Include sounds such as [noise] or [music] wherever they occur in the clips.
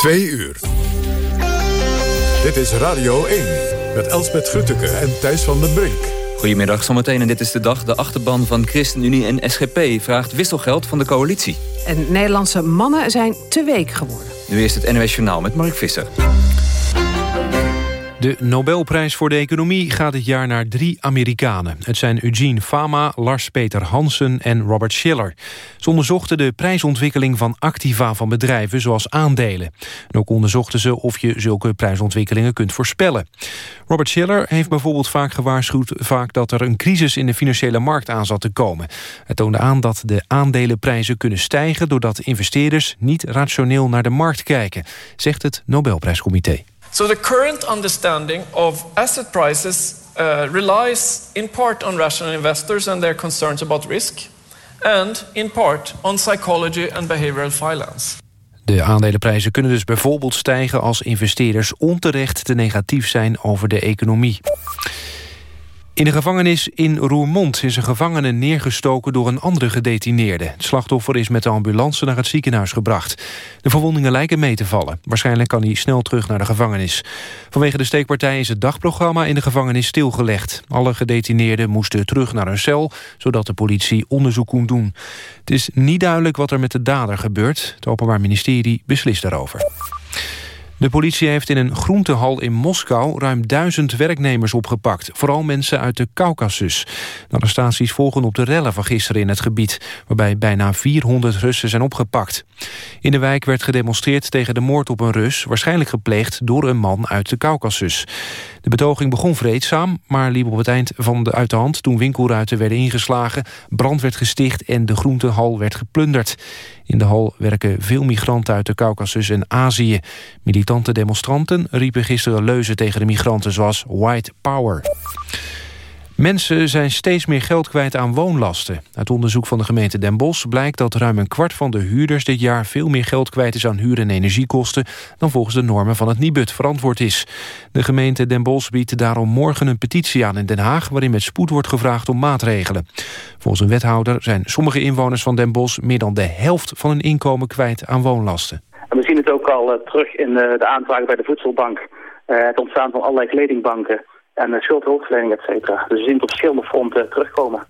Twee uur. Dit is Radio 1 met Elsbeth Grutteke en Thijs van den Brink. Goedemiddag, zometeen en dit is de dag. De achterban van ChristenUnie en SGP vraagt wisselgeld van de coalitie. En Nederlandse mannen zijn te week geworden. Nu is het NOS Journaal met Mark Visser. De Nobelprijs voor de economie gaat dit jaar naar drie Amerikanen. Het zijn Eugene Fama, Lars-Peter Hansen en Robert Schiller. Ze onderzochten de prijsontwikkeling van activa van bedrijven zoals aandelen. En ook onderzochten ze of je zulke prijsontwikkelingen kunt voorspellen. Robert Schiller heeft bijvoorbeeld vaak gewaarschuwd vaak dat er een crisis in de financiële markt aan zat te komen. Hij toonde aan dat de aandelenprijzen kunnen stijgen doordat investeerders niet rationeel naar de markt kijken, zegt het Nobelprijscomité. So the current understanding of asset prices uh, relies in part on rational investors and their concerns about risk, and in part on psychology and behavioral finance. De aandelenprijzen kunnen dus bijvoorbeeld stijgen als investeerders onterecht te negatief zijn over de economie. In de gevangenis in Roermond is een gevangene neergestoken door een andere gedetineerde. Het slachtoffer is met de ambulance naar het ziekenhuis gebracht. De verwondingen lijken mee te vallen. Waarschijnlijk kan hij snel terug naar de gevangenis. Vanwege de steekpartij is het dagprogramma in de gevangenis stilgelegd. Alle gedetineerden moesten terug naar hun cel, zodat de politie onderzoek kon doen. Het is niet duidelijk wat er met de dader gebeurt. Het Openbaar Ministerie beslist daarover. De politie heeft in een groentehal in Moskou ruim duizend werknemers opgepakt. Vooral mensen uit de Caucasus. De arrestaties volgen op de rellen van gisteren in het gebied... waarbij bijna 400 Russen zijn opgepakt. In de wijk werd gedemonstreerd tegen de moord op een Rus... waarschijnlijk gepleegd door een man uit de Caucasus. De betoging begon vreedzaam, maar liep op het eind van de uit de hand... toen winkelruiten werden ingeslagen, brand werd gesticht... en de groentehal werd geplunderd. In de hal werken veel migranten uit de Caucasus en Azië. Militante demonstranten riepen gisteren leuzen tegen de migranten... zoals White Power. Mensen zijn steeds meer geld kwijt aan woonlasten. Uit onderzoek van de gemeente Den Bosch blijkt dat ruim een kwart van de huurders dit jaar veel meer geld kwijt is aan huur- en energiekosten dan volgens de normen van het Nibud verantwoord is. De gemeente Den Bosch biedt daarom morgen een petitie aan in Den Haag waarin met spoed wordt gevraagd om maatregelen. Volgens een wethouder zijn sommige inwoners van Den Bosch meer dan de helft van hun inkomen kwijt aan woonlasten. We zien het ook al uh, terug in uh, de aanvragen bij de voedselbank. Uh, het ontstaan van allerlei kledingbanken en schuldhulpverlening, et cetera. Dus we zien het op verschillende fronten terugkomen.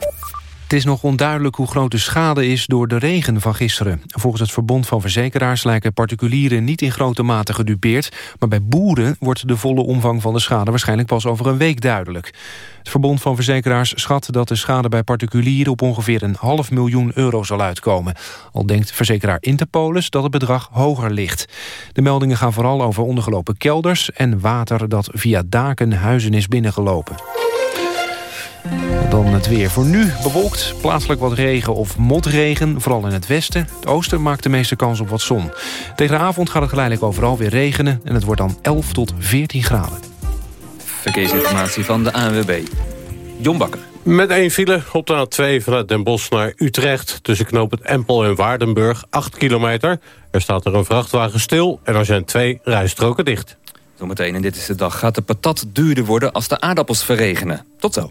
Het is nog onduidelijk hoe groot de schade is door de regen van gisteren. Volgens het Verbond van Verzekeraars lijken particulieren niet in grote mate gedupeerd. Maar bij boeren wordt de volle omvang van de schade waarschijnlijk pas over een week duidelijk. Het Verbond van Verzekeraars schat dat de schade bij particulieren op ongeveer een half miljoen euro zal uitkomen. Al denkt verzekeraar Interpolis dat het bedrag hoger ligt. De meldingen gaan vooral over ondergelopen kelders en water dat via daken huizen is binnengelopen. Dan het weer. Voor nu bewolkt, plaatselijk wat regen of motregen, vooral in het westen. Het oosten maakt de meeste kans op wat zon. Tegen de avond gaat het geleidelijk overal weer regenen... en het wordt dan 11 tot 14 graden. Verkeersinformatie van de ANWB. Jon Bakker. Met één file op de A2 vanuit Den Bosch naar Utrecht... tussen knoop het Empel en Waardenburg, 8 kilometer. Er staat er een vrachtwagen stil en er zijn twee rijstroken dicht. Zometeen, en dit is de dag, gaat de patat duurder worden... als de aardappels verregenen. Tot zo.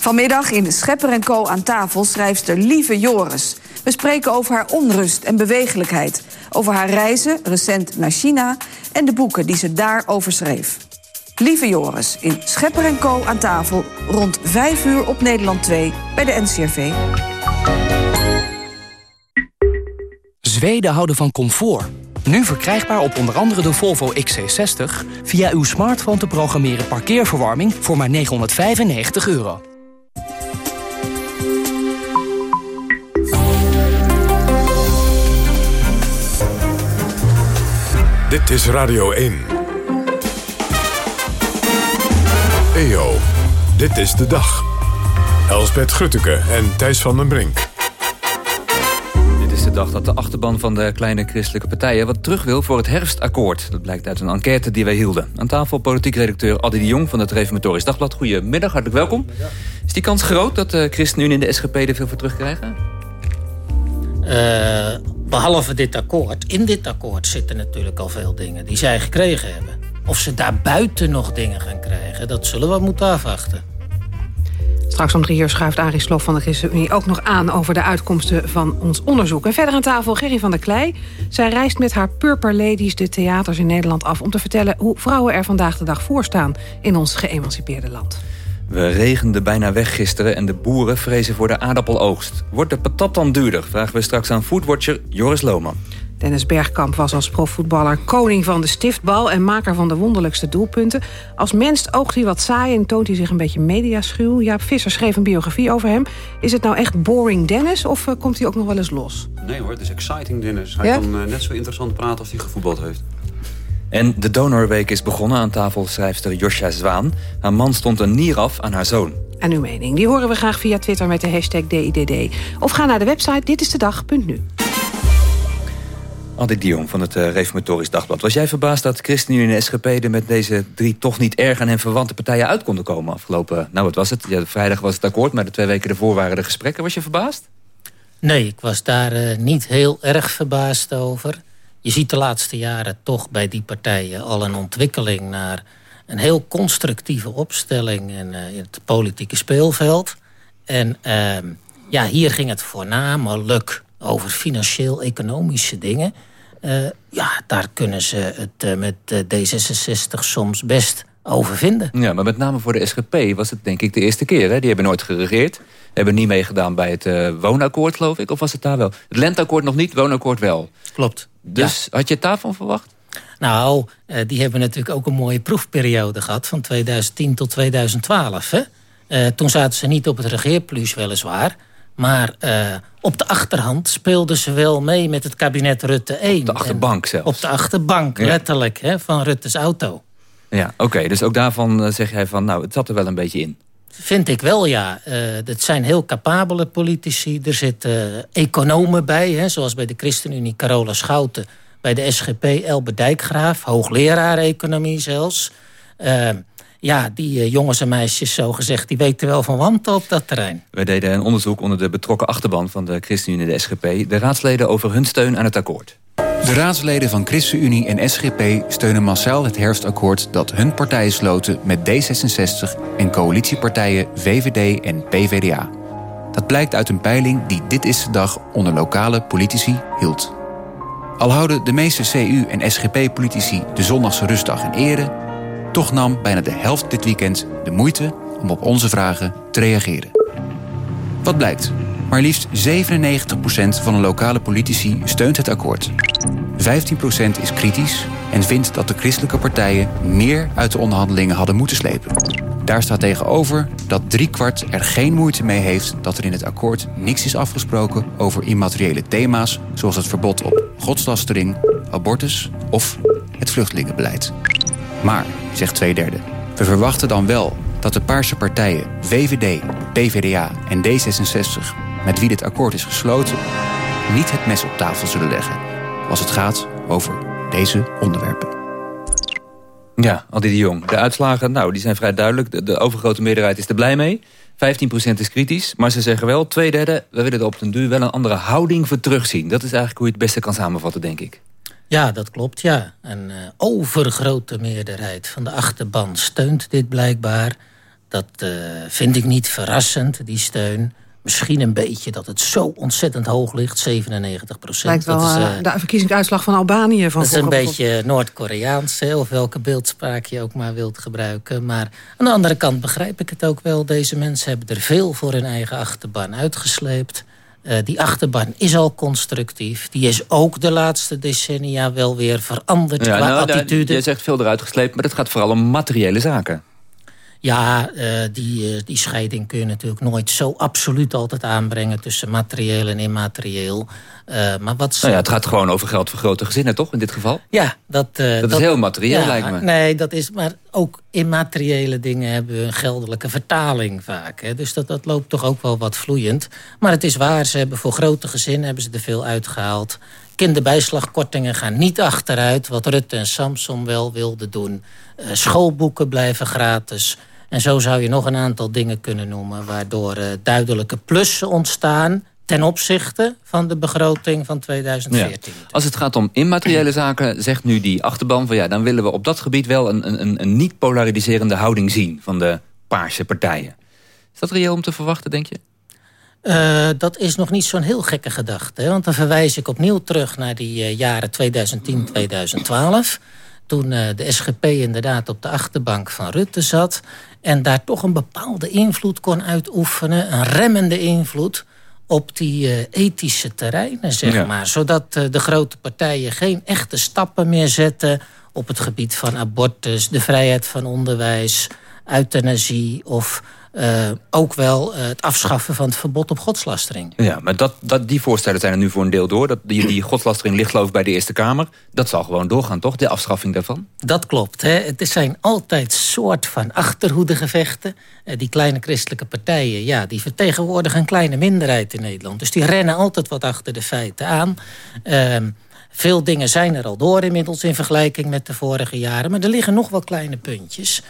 Vanmiddag in Schepper en Co. aan tafel schrijfster Lieve Joris. We spreken over haar onrust en bewegelijkheid. Over haar reizen, recent naar China... en de boeken die ze daarover schreef. Lieve Joris in Schepper en Co. aan tafel... rond 5 uur op Nederland 2 bij de NCRV. Zweden houden van comfort. Nu verkrijgbaar op onder andere de Volvo XC60... via uw smartphone te programmeren parkeerverwarming voor maar 995 euro. Dit is Radio 1. EO, dit is de dag. Elsbeth Grutteke en Thijs van den Brink. Dit is de dag dat de achterban van de kleine christelijke partijen... wat terug wil voor het herfstakkoord. Dat blijkt uit een enquête die wij hielden. Aan tafel politiek redacteur Adi de Jong van het Reformatorisch Dagblad. Goedemiddag, hartelijk welkom. Is die kans groot dat de ChristenUnie en de SGP er veel voor terugkrijgen? Uh, behalve dit akkoord. In dit akkoord zitten natuurlijk al veel dingen die zij gekregen hebben. Of ze daarbuiten nog dingen gaan krijgen, dat zullen we moeten afwachten. Straks om drie uur schuift Arie Slof van de ChristenUnie ook nog aan... over de uitkomsten van ons onderzoek. En verder aan tafel Gerry van der Klei. Zij reist met haar Purper Ladies de theaters in Nederland af... om te vertellen hoe vrouwen er vandaag de dag voor staan... in ons geëmancipeerde land. We regenden bijna weg gisteren en de boeren vrezen voor de aardappeloogst. Wordt de patat dan duurder? Vragen we straks aan foodwatcher Joris Lohman. Dennis Bergkamp was als profvoetballer koning van de stiftbal... en maker van de wonderlijkste doelpunten. Als mens oogt hij wat saai en toont hij zich een beetje mediaschuw. Jaap Visser schreef een biografie over hem. Is het nou echt boring Dennis of uh, komt hij ook nog wel eens los? Nee hoor, het is exciting Dennis. Hij kan uh, net zo interessant praten als hij gevoetbald heeft. En de Donorweek is begonnen aan tafel schrijfster Josja Zwaan. Haar man stond een nier af aan haar zoon. En uw mening, die horen we graag via Twitter met de hashtag DIDD. Of ga naar de website ditistedag.nu. Adik Dion van het uh, Reformatorisch Dagblad. Was jij verbaasd dat ChristenUnie en SGP er met deze drie toch niet erg aan hen verwante partijen uit konden komen afgelopen... Nou, wat was het? Ja, vrijdag was het akkoord, maar de twee weken ervoor waren de gesprekken. Was je verbaasd? Nee, ik was daar uh, niet heel erg verbaasd over. Je ziet de laatste jaren toch bij die partijen al een ontwikkeling naar een heel constructieve opstelling in, uh, in het politieke speelveld. En ehm, ja, hier ging het voornamelijk over financieel-economische dingen. Uh, ja, daar kunnen ze het uh, met D66 soms best over vinden. Ja, maar met name voor de SGP was het denk ik de eerste keer. Hè? Die hebben nooit geregeerd. Hebben niet meegedaan bij het uh, woonakkoord, geloof ik. Of was het daar wel? Het lenteakkoord nog niet, woonakkoord wel. Klopt. Dus ja. had je het daarvan verwacht? Nou, die hebben natuurlijk ook een mooie proefperiode gehad... van 2010 tot 2012. Hè? toen zaten ze niet op het regeerplus weliswaar... Maar op de achterhand speelden ze wel mee met het kabinet Rutte 1. Op de achterbank zelfs. Op de achterbank, ja. letterlijk, hè, van Rutte's auto. Ja, oké. Okay, dus ook daarvan zeg jij van, nou, het zat er wel een beetje in. Vind ik wel, ja. Het zijn heel capabele politici. Er zitten economen bij, hè, zoals bij de ChristenUnie Carola Schouten. Bij de SGP Elbe Dijkgraaf, hoogleraar economie zelfs ja, die jongens en meisjes, zo gezegd, die weten wel van wanten op dat terrein. We deden een onderzoek onder de betrokken achterban van de ChristenUnie en de SGP. De raadsleden over hun steun aan het akkoord. De raadsleden van ChristenUnie en SGP steunen massaal het herfstakkoord dat hun partijen sloten met D66 en coalitiepartijen VVD en PVDA. Dat blijkt uit een peiling die dit is de dag onder lokale politici hield. Al houden de meeste CU- en SGP-politici de zondagse rustdag in ere, toch nam bijna de helft dit weekend de moeite om op onze vragen te reageren. Wat blijkt? Maar liefst 97% van de lokale politici steunt het akkoord. 15% is kritisch en vindt dat de christelijke partijen meer uit de onderhandelingen hadden moeten slepen. Daar staat tegenover dat driekwart er geen moeite mee heeft dat er in het akkoord niks is afgesproken over immateriële thema's zoals het verbod op godslastering, abortus of het vluchtelingenbeleid. Maar, zegt twee derde, we verwachten dan wel dat de Paarse partijen VVD, PVDA en D66, met wie dit akkoord is gesloten, niet het mes op tafel zullen leggen als het gaat over deze onderwerpen. Ja, Adi de Jong. De uitslagen nou, die zijn vrij duidelijk. De, de overgrote meerderheid is er blij mee. 15% is kritisch, maar ze zeggen wel... twee derde, we willen er op den duur wel een andere houding voor terugzien. Dat is eigenlijk hoe je het beste kan samenvatten, denk ik. Ja, dat klopt, ja. Een uh, overgrote meerderheid van de achterban steunt dit blijkbaar. Dat uh, vind ik niet verrassend, die steun. Misschien een beetje dat het zo ontzettend hoog ligt, 97 procent. Lijkt wel dat is, uh, de verkiezingsuitslag van Albanië. Van dat is een beetje Noord-Koreaans, of welke beeldspraak je ook maar wilt gebruiken. Maar aan de andere kant begrijp ik het ook wel. Deze mensen hebben er veel voor hun eigen achterban uitgesleept. Uh, die achterban is al constructief. Die is ook de laatste decennia wel weer veranderd ja, qua nou, attitude. Je zegt veel eruit gesleept, maar het gaat vooral om materiële zaken. Ja, uh, die, uh, die scheiding kun je natuurlijk nooit zo absoluut altijd aanbrengen... tussen materieel en immaterieel. Uh, maar wat nou ja, het gaat gewoon over geld voor grote gezinnen, toch, in dit geval? Ja, dat... dat, dat is heel materieel, lijkt me. Nee, dat is... Maar ook immateriële dingen hebben een geldelijke vertaling vaak. Hè. Dus dat, dat loopt toch ook wel wat vloeiend. Maar het is waar, ze hebben voor grote gezinnen hebben ze er veel uitgehaald. Kinderbijslagkortingen gaan niet achteruit, wat Rutte en Samson wel wilden doen. schoolboeken blijven gratis... En zo zou je nog een aantal dingen kunnen noemen... waardoor uh, duidelijke plussen ontstaan ten opzichte van de begroting van 2014. Als het gaat om immateriële zaken, zegt nu die achterban... van ja, dan willen we op dat gebied wel een, een, een niet polariserende houding zien... van de paarse partijen. Is dat reëel om te verwachten, denk je? Uh, dat is nog niet zo'n heel gekke gedachte. Hè? Want dan verwijs ik opnieuw terug naar die uh, jaren 2010, 2012 toen uh, de SGP inderdaad op de achterbank van Rutte zat... en daar toch een bepaalde invloed kon uitoefenen... een remmende invloed op die uh, ethische terreinen, zeg maar. Zodat uh, de grote partijen geen echte stappen meer zetten... op het gebied van abortus, de vrijheid van onderwijs, euthanasie... of uh, ook wel uh, het afschaffen van het verbod op godslastering. Ja, maar dat, dat, die voorstellen zijn er nu voor een deel door. Dat, die, die godslastering ligt geloof ik bij de Eerste Kamer. Dat zal gewoon doorgaan, toch? De afschaffing daarvan? Dat klopt. Hè. Het zijn altijd soort van achterhoedegevechten. Uh, die kleine christelijke partijen, ja, die vertegenwoordigen een kleine minderheid in Nederland. Dus die rennen altijd wat achter de feiten aan. Ehm, veel dingen zijn er al door inmiddels in vergelijking met de vorige jaren. Maar er liggen nog wel kleine puntjes.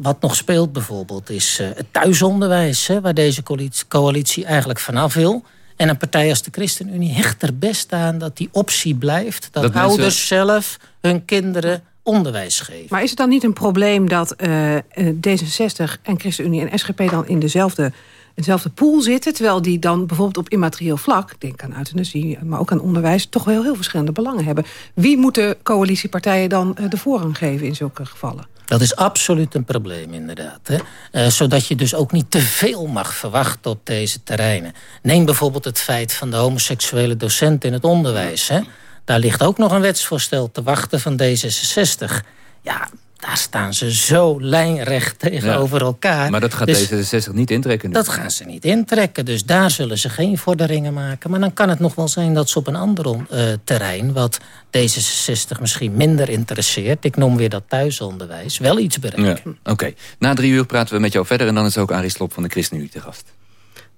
Wat nog speelt bijvoorbeeld is uh, het thuisonderwijs... Hè, waar deze coalitie, coalitie eigenlijk vanaf wil. En een partij als de ChristenUnie hecht er best aan dat die optie blijft... dat, ouders zelf hun kinderen onderwijs geven. Maar is het dan niet een probleem dat uh, D66 en ChristenUnie en SGP... dan in dezelfde, dezelfde pool zitten... terwijl die dan bijvoorbeeld op immaterieel vlak... denk aan euthanasie, maar ook aan onderwijs... toch wel heel verschillende belangen hebben. Wie moeten coalitiepartijen dan de voorrang geven in zulke gevallen? Dat is absoluut een probleem, inderdaad. Hè? Uh, zodat je dus ook niet te veel mag verwachten op deze terreinen. Neem bijvoorbeeld het feit van de homoseksuele docent in het onderwijs. Hè? Daar ligt ook nog een wetsvoorstel te wachten van D66. Ja, daar staan ze zo lijnrecht tegenover elkaar. Maar dat gaat dus D66 niet intrekken. Dat gaan ze niet intrekken. Dus daar zullen ze geen vorderingen maken. Maar dan kan het nog wel zijn dat ze op een ander uh, terrein... wat D66 misschien minder interesseert... ik noem weer dat thuisonderwijs, wel iets bereiken. Ja, Oké, na drie uur praten we met jou verder... en dan is ook Arie Slop van de ChristenUnie te gast.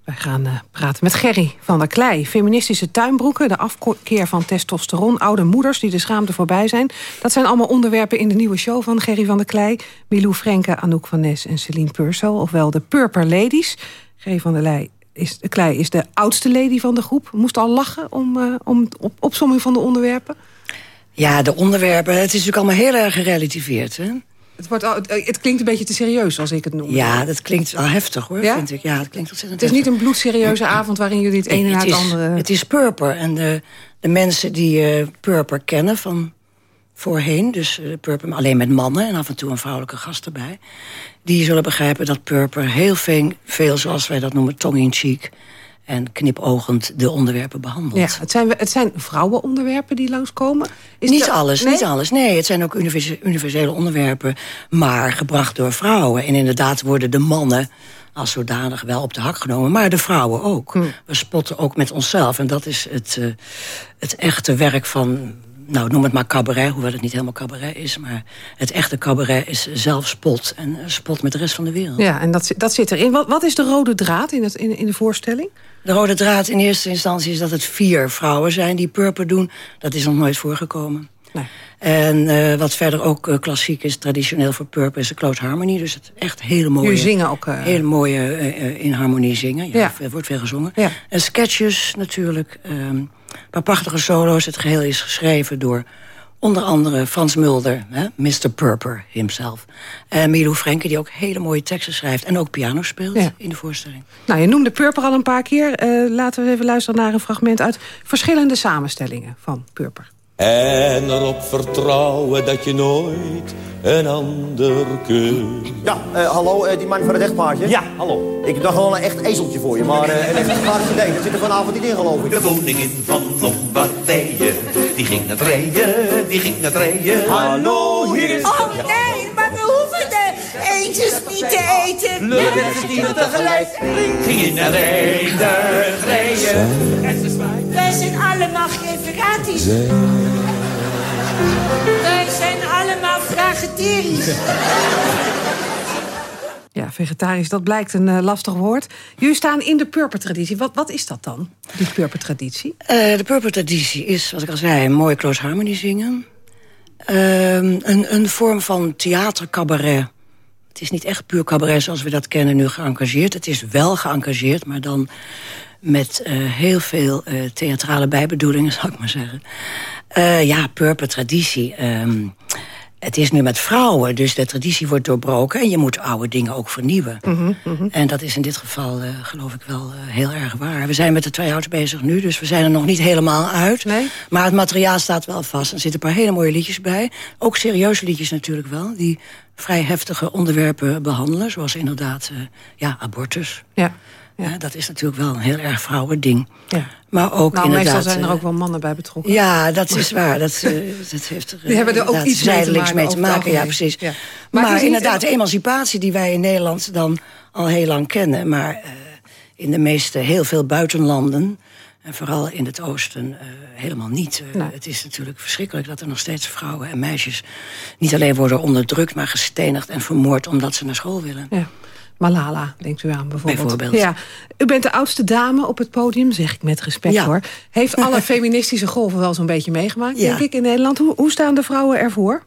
Wij gaan uh, praten met Gerry van der Klei. Feministische tuinbroeken, de afkeer van testosteron... oude moeders die de schaamte voorbij zijn. Dat zijn allemaal onderwerpen in de nieuwe show van Gerry van der Klei. Milou Frenke, Anouk van Nes en Celine Purso. Ofwel de Purper Ladies. Gerry van der Klei is, de Klei is de oudste lady van de groep. Moest al lachen om, uh, om op, van de onderwerpen? Ja, de onderwerpen. Het is natuurlijk allemaal heel erg gerelativeerd, hè? Het, wordt al, het klinkt een beetje te serieus als ik het noem. Ja, dat klinkt wel heftig hoor, vind ik. Ja, het klinkt ontzettend Het is niet een bloedserieuze avond waarin jullie het ene na het, andere... Het is Purper. En de, de mensen die uh, Purper kennen van voorheen... dus uh, Purper alleen met mannen en af en toe een vrouwelijke gast erbij... die zullen begrijpen dat Purper heel veel, veel zoals wij dat noemen, tongue-in-cheek en knipogend de onderwerpen behandeld. Ja, het, zijn, het zijn vrouwenonderwerpen die langskomen? Is niet alles, nee? niet alles. Nee, het zijn ook universele onderwerpen, maar gebracht door vrouwen. En inderdaad worden de mannen als zodanig wel op de hak genomen, maar de vrouwen ook. Hm. We spotten ook met onszelf en dat is het, uh, het echte werk van nou, noem het maar cabaret, hoewel het niet helemaal cabaret is... maar het echte cabaret is zelfspot en spot met de rest van de wereld. Ja, en dat, dat zit erin. Wat, wat is de rode draad in, het, in, in de voorstelling? De rode draad in eerste instantie is dat het vier vrouwen zijn die purper doen. Dat is nog nooit voorgekomen. Nee. En uh, wat verder ook uh, klassiek is, traditioneel voor Purple, is de close harmony. Dus het echt hele mooie... Jullie zingen ook... Uh... Hele mooie in harmonie zingen. Ja, ja. Er wordt veel gezongen. Ja. En sketches natuurlijk. Um, paar prachtige solo's. Het geheel is geschreven door onder andere Frans Mulder, hè, Mr. Purper himself. En Milou Frenke, die ook hele mooie teksten schrijft... en ook piano speelt in de voorstelling. Nou, je noemde Purper al een paar keer. Uh, laten we even luisteren naar een fragment uit verschillende samenstellingen van Purper. En erop vertrouwen dat je nooit een ander kunt. Ja, uh, hallo, uh, die man van het echtpaardje? Ja, hallo. Ik dacht gewoon een echt ezeltje voor je, maar uh, een echt echtpaardje, nee, dat zit er vanavond niet in, geloof ik. De koningin van Lombardije, die ging naar het rijden, die ging naar het rijden. Hallo, hier is... Oh nee, maar we hoeven de eentjes niet te eten. Leuk dat die tegelijk ging je naar rijden, rijden. Wij zijn allemaal vegetarisch. Wij zijn allemaal vegetarisch. Ja, vegetarisch, dat blijkt een uh, lastig woord. Jullie staan in de purpertraditie. Wat, wat is dat dan, die purpertraditie? Uh, de purpertraditie is, zoals ik al zei, een mooi close harmony zingen. Uh, een, een vorm van theatercabaret. Het is niet echt puur cabaret zoals we dat kennen nu geëngageerd. Het is wel geëngageerd, maar dan met uh, heel veel uh, theatrale bijbedoelingen, zou ik maar zeggen. Uh, ja, purper traditie. Um, het is nu met vrouwen, dus de traditie wordt doorbroken... en je moet oude dingen ook vernieuwen. Mm -hmm, mm -hmm. En dat is in dit geval, geloof ik wel, heel erg waar. We zijn met de try-outs bezig nu, dus we zijn er nog niet helemaal uit. Nee? Maar het materiaal staat wel vast. Er zitten een paar hele mooie liedjes bij. Ook serieuze liedjes natuurlijk wel, die vrij heftige onderwerpen behandelen. Zoals inderdaad, ja, abortus. Ja. Ja, dat is natuurlijk wel een heel erg vrouwending. Ja. Maar ook nou, inderdaad... meestal zijn er ook wel mannen bij betrokken. Ja, dat is waar. Dat, uh, dat heeft er [laughs] Die hebben er ook iets mee te maken. Mee ja, precies. Ja. Maar, maar inderdaad, de emancipatie die wij in Nederland dan al heel lang kennen... maar uh, in de meeste, heel veel buitenlanden... en vooral in het oosten uh, helemaal niet. Het is natuurlijk verschrikkelijk dat er nog steeds vrouwen en meisjes... niet alleen worden onderdrukt, maar gestenigd en vermoord... omdat ze naar school willen. Ja. Malala, denkt u aan bijvoorbeeld. bijvoorbeeld. Ja. U bent de oudste dame op het podium, zeg ik met respect ja. hoor. Heeft alle [laughs] feministische golven wel zo'n beetje meegemaakt, ja. denk ik, in Nederland. Hoe, hoe staan de vrouwen ervoor?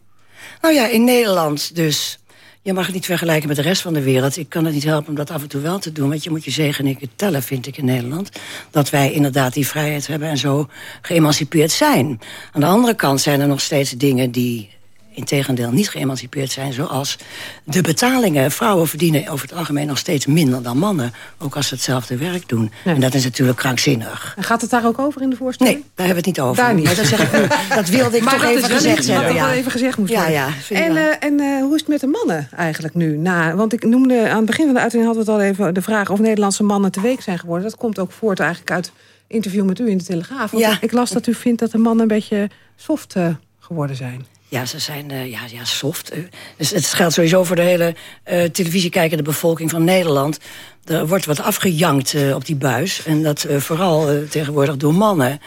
Nou ja, in Nederland dus. Je mag het niet vergelijken met de rest van de wereld. Ik kan het niet helpen om dat af en toe wel te doen. Want je moet je zegen en ik tellen, vind ik, in Nederland. Dat wij inderdaad die vrijheid hebben en zo geëmancipeerd zijn. Aan de andere kant zijn er nog steeds dingen die integendeel niet geëmancipeerd zijn... zoals de betalingen. Vrouwen verdienen over het algemeen nog steeds minder dan mannen. Ook als ze hetzelfde werk doen. Nee. En dat is natuurlijk krankzinnig. En gaat het daar ook over in de voorstelling? Nee, daar hebben we het niet over. Daar niet. Maar dat, zeg ik [laughs] dat wilde ik maar toch dat even gezegd hebben. wat Ja. wel even gezegd moest Ja, worden. ja, ik en uh, en uh, hoe is het met de mannen eigenlijk nu? Na, want ik noemde aan het begin van de uitzending hadden we het al even de vraag of Nederlandse mannen te week zijn geworden. Dat komt ook voort eigenlijk uit interview met u in de Telegraaf. Want Ja. Ik las dat u vindt dat de mannen een beetje soft uh, geworden zijn. Ja, ze zijn uh, ja, ja, soft. Uh, dus het geldt sowieso voor de hele uh, televisiekijkende bevolking van Nederland. Er wordt wat afgejankt op die buis. En dat vooral tegenwoordig door mannen.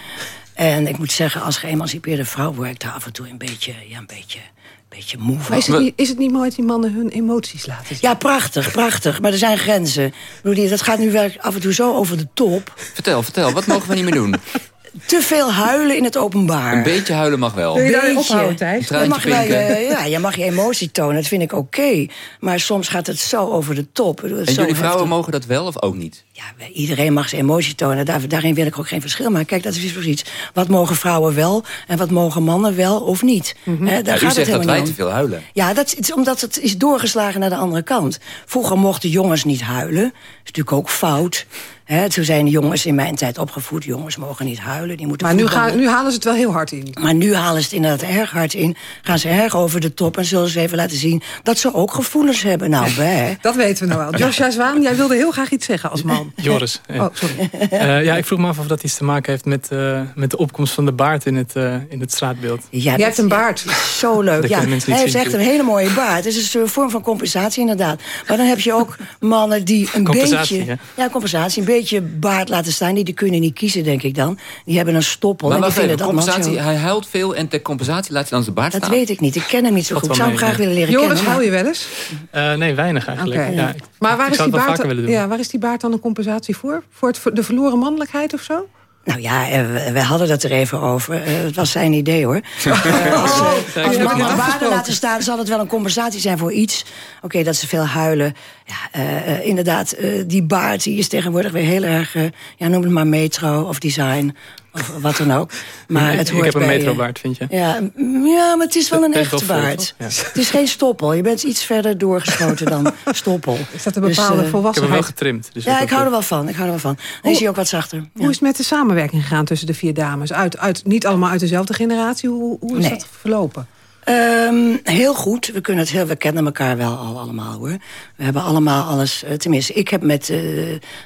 En ik moet zeggen, als geëmancipeerde vrouw word ik daar af en toe een beetje, ja, een beetje, een beetje moe van. Is het, niet, is het niet mooi dat die mannen hun emoties laten zien? Ja, prachtig, prachtig. Maar er zijn grenzen. Ik bedoel, dat gaat nu wel af en toe zo over de top. Vertel, vertel, wat mogen we niet meer doen? [laughs] Te veel huilen in het openbaar. Een beetje huilen mag wel. Wil je daar ophouden, Thijs? Je mag, je, ja, je mag je emotie tonen, dat vind ik oké. Maar soms gaat het zo over de top. Het En zo jullie vrouwen heftig. mogen dat wel of ook niet? Ja, iedereen mag zijn emotie tonen. Daar, daarin wil ik ook geen verschil maken. Kijk, dat is precies iets. Wat mogen vrouwen wel en wat mogen mannen wel of niet? Hè, daar Ja, gaat u het zegt dat helemaal wij niet te om. veel huilen. Ja, dat is omdat het is doorgeslagen naar de andere kant. Vroeger mochten jongens niet huilen. Dat is natuurlijk ook fout. Hè, toen zijn de jongens in mijn tijd opgevoed. Jongens mogen niet huilen, die moeten Maar nu, gaan, nu halen ze het wel heel hard in. Maar nu halen ze het inderdaad erg hard in. Gaan ze erg over de top en zullen ze even laten zien... dat ze ook gevoelens hebben. Nou, bij. [laughs] Dat weten we nou wel. Joshua Zwaan, jij wilde heel graag iets zeggen als man. [laughs] Joris. Oh, sorry. Uh, ja, ik vroeg me af of dat iets te maken heeft met, uh, met de opkomst van de baard in het, uh, in het straatbeeld. Ja, Jij dat hebt een baard. zo leuk. Dat Ja, hij heeft echt een hele mooie baard. Het is een vorm van compensatie inderdaad. Maar dan heb je ook mannen die een Compensatie, beetje... ja. Ja, compensatie. Een beetje baard laten staan. Die, die kunnen niet kiezen, denk ik dan. Die hebben een stoppel. Maar en die vinden dat compensatie, hij huilt veel en ter compensatie laat hij dan zijn baard Dat staan? weet ik niet. Ik ken hem niet zo goed. Ik zou hem graag willen leren Joris, kennen. hou je wel eens? Uh, nee, weinig eigenlijk. Ja, ik- Maar waar is, die baard, ja, waar is die baard dan een compensatie voor? Voor het, voor de verloren mannelijkheid of zo? Nou ja, eh, we, hadden het er even over. Eh, het was zijn idee hoor. [laughs] Eh, als als ik mannen baarden afgesproken. laten staan, zal het wel een compensatie zijn voor iets. Oké, dat ze veel huilen. Ja, eh, eh, inderdaad, eh, die baard die is tegenwoordig weer heel erg... ja, noem het maar metro of design of wat dan ook. Maar het ik hoort heb een metrobaard, vind je? Ja, ja, maar het is wel een echte baard. Ja. Het is geen stoppel. Je bent iets verder doorgeschoten dan [laughs] stoppel. Is dat een Dus, bepaalde eh, Ik heb hem wel volwassenheid? getrimd. Dus ja, ik hou er wel van. Ik hou er wel van. Dan is hij ook wat zachter. Hoe is het met de samenwerking gegaan tussen de vier dames? Uit, uit, niet allemaal uit dezelfde generatie. Hoe, hoe is Nee. dat verlopen? Ehm, heel goed. We, kunnen het heel, we kennen elkaar wel al allemaal hoor. We hebben allemaal alles. eh, tenminste, ik heb met eh,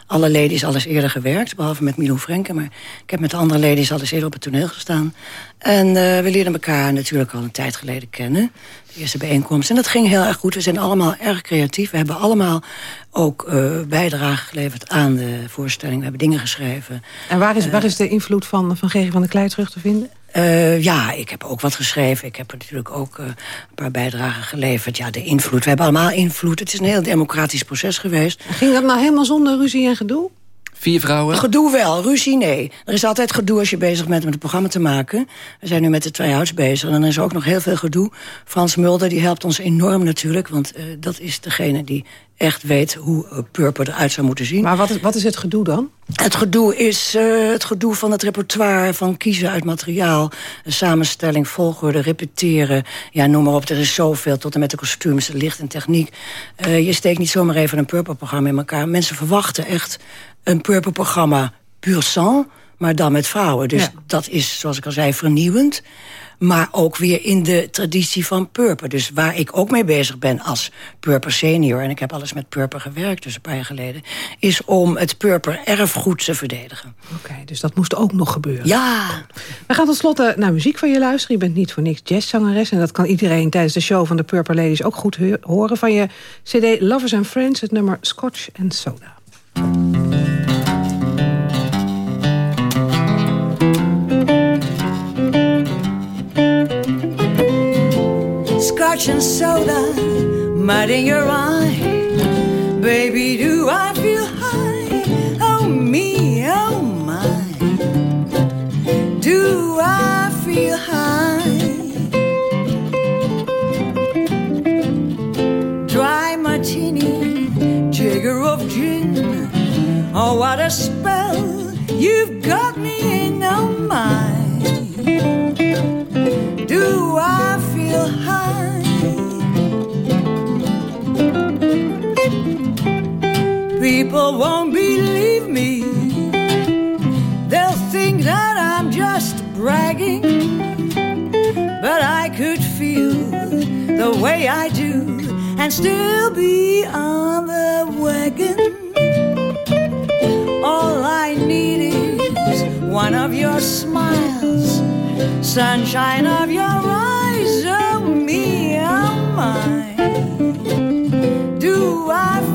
alle ladies alles eerder gewerkt. Behalve met Milo Frenke. Maar ik heb met de andere ladies alles eerder op het toneel gestaan. En eh, we leerden elkaar natuurlijk al een tijd geleden kennen. De eerste bijeenkomst. En dat ging heel erg goed. We zijn allemaal erg creatief. We hebben allemaal ook bijdrage geleverd aan de voorstelling. We hebben dingen geschreven. En waar is, waar is de invloed van, van Gerry van der Klei terug te vinden? Eh, ja, ik heb ook wat geschreven. Ik heb natuurlijk ook eh, een paar bijdragen geleverd. Ja, de invloed. We hebben allemaal invloed. Het is een heel democratisch proces geweest. Ging dat nou helemaal zonder ruzie en gedoe? Vier vrouwen? Gedoe wel, ruzie nee. Er is altijd gedoe als je bezig bent met het programma te maken. We zijn nu met de try-outs bezig. En dan is er ook nog heel veel gedoe. Frans Mulder die helpt ons enorm natuurlijk. Want eh, dat is degene die echt weet hoe uh, Purper eruit zou moeten zien. Maar wat is, wat is het gedoe dan? Het gedoe is uh, het gedoe van het repertoire, van kiezen uit materiaal... samenstelling, volgorde, repeteren. Ja, noem maar op, er is zoveel, tot en met de kostuums, de licht en techniek. Uh, je steekt niet zomaar even een Purper-programma in elkaar. Mensen verwachten echt een Purper-programma puur sang... maar dan met vrouwen. Dus ja. dat is, zoals ik al zei, vernieuwend maar ook weer in de traditie van Purper. Dus waar ik ook mee bezig ben als Purper senior... en ik heb alles met Purper gewerkt, dus een paar jaar geleden... is om het Purper erfgoed te verdedigen. Oké, okay, dus dat moest ook nog gebeuren. Ja. We gaan tot slot naar muziek van je luisteren. Je bent niet voor niks jazzzangeres... en dat kan iedereen tijdens de show van de Purper Ladies ook goed horen... van je cd Lovers and Friends, het nummer Scotch and Soda. Scotch and soda, mud in your eye. Baby, do I feel high? Oh, me, oh, my. Do I feel high? Dry martini, jigger of gin. Oh, what a spell you've got me in, oh, my. Do I feel high? People won't believe me. They'll think that I'm just bragging. But I could feel the way I do and still be on the wagon. All I need is one of your smiles, sunshine of your eyes, oh me, oh my. Do I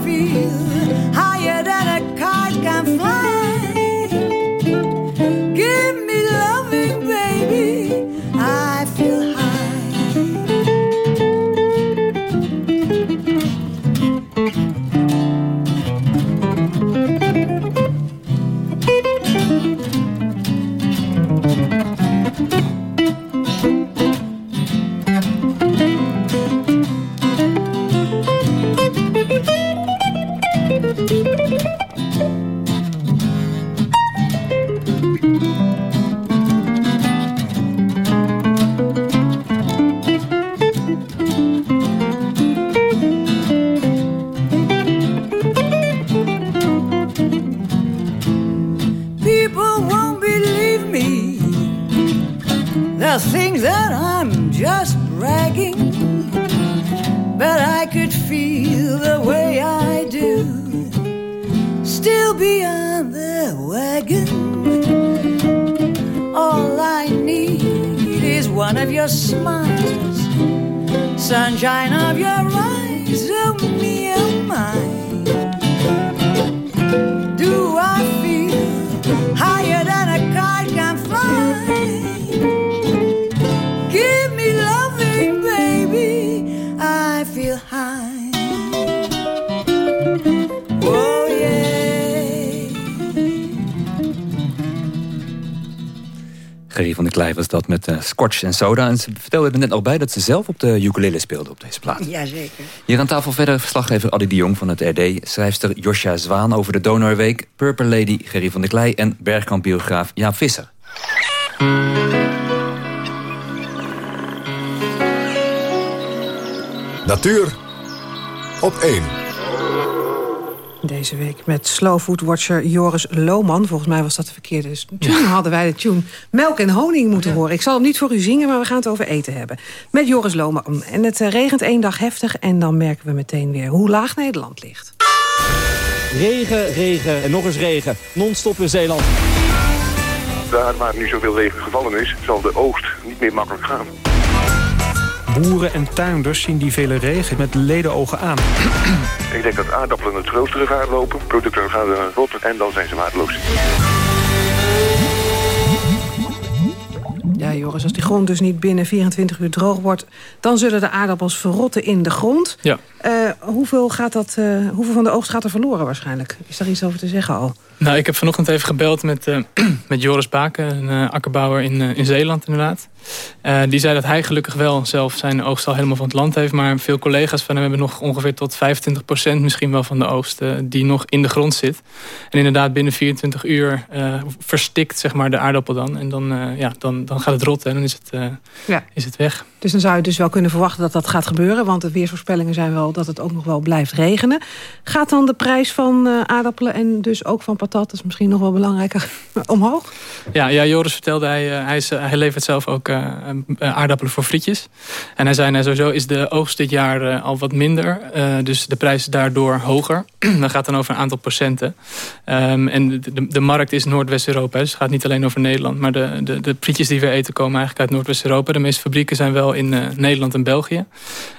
En Soda. En ze vertelde er net nog bij dat ze zelf op de ukulele speelde op deze plaat. Jazeker. Hier aan tafel verder verslaggever Adi de Jong van het RD. Schrijfster Josja Zwaan over de Donorweek. Purple Lady Gerry van der Klei. En bergkampbiograaf Jaap Visser. Natuur op 1. Deze week met Slow Food Watcher Joris Lohman. Volgens mij was dat de verkeerde tune. Hadden wij de tune Melk en Honing moeten horen. Ik zal hem niet voor u zingen, maar we gaan het over eten hebben. Met Joris Lohman. En het eh, regent één dag heftig. En dan merken we meteen weer hoe laag Nederland ligt. Regen, regen en nog eens regen. Non-stop in Zeeland. Daar waar nu zoveel regen gevallen is, zal de oogst niet meer makkelijk gaan. Boeren en tuinders zien die vele regen met ledenogen aan. Ik denk dat aardappelen het grootste gevaar lopen. Producten gaan rotten en dan zijn ze waardeloos. Ja, Joris, als die grond dus niet binnen 24 uur droog wordt... dan zullen de aardappels verrotten in de grond. Ja. Uh, hoeveel, gaat dat, uh, hoeveel van de oogst gaat er verloren waarschijnlijk? Is daar iets over te zeggen al? Nou, ik heb vanochtend even gebeld met, uh, [clears throat] met Joris Baken, een uh, akkerbouwer in, uh, in Zeeland inderdaad. Die zei dat hij gelukkig wel zelf zijn oogst al helemaal van het land heeft. Maar veel collega's van hem hebben nog ongeveer tot 25% misschien wel van de oogst die nog in de grond zit. En inderdaad binnen 24 uur verstikt zeg maar, de aardappel dan. En dan, ja, dan, dan gaat het rotten en dan is het, ja. is het weg. Dus dan zou je dus wel kunnen verwachten dat dat gaat gebeuren. Want de weersvoorspellingen zijn wel dat het ook nog wel blijft regenen. Gaat dan de prijs van aardappelen en dus ook van patat, dat is misschien nog wel belangrijker, [laughs] omhoog? Ja, ja Joris vertelde, hij, hij, hij levert zelf ook uh, aardappelen voor frietjes. En hij zei, nou, sowieso is de oogst dit jaar uh, al wat minder. Uh, dus de prijs is daardoor hoger. [clears throat] dat gaat dan over een aantal procenten. Um, en de, de, markt is Noordwest-Europa. Dus het gaat niet alleen over Nederland. Maar de, de, de frietjes die we eten komen eigenlijk uit Noordwest-Europa. De meeste fabrieken zijn wel in Nederland en België.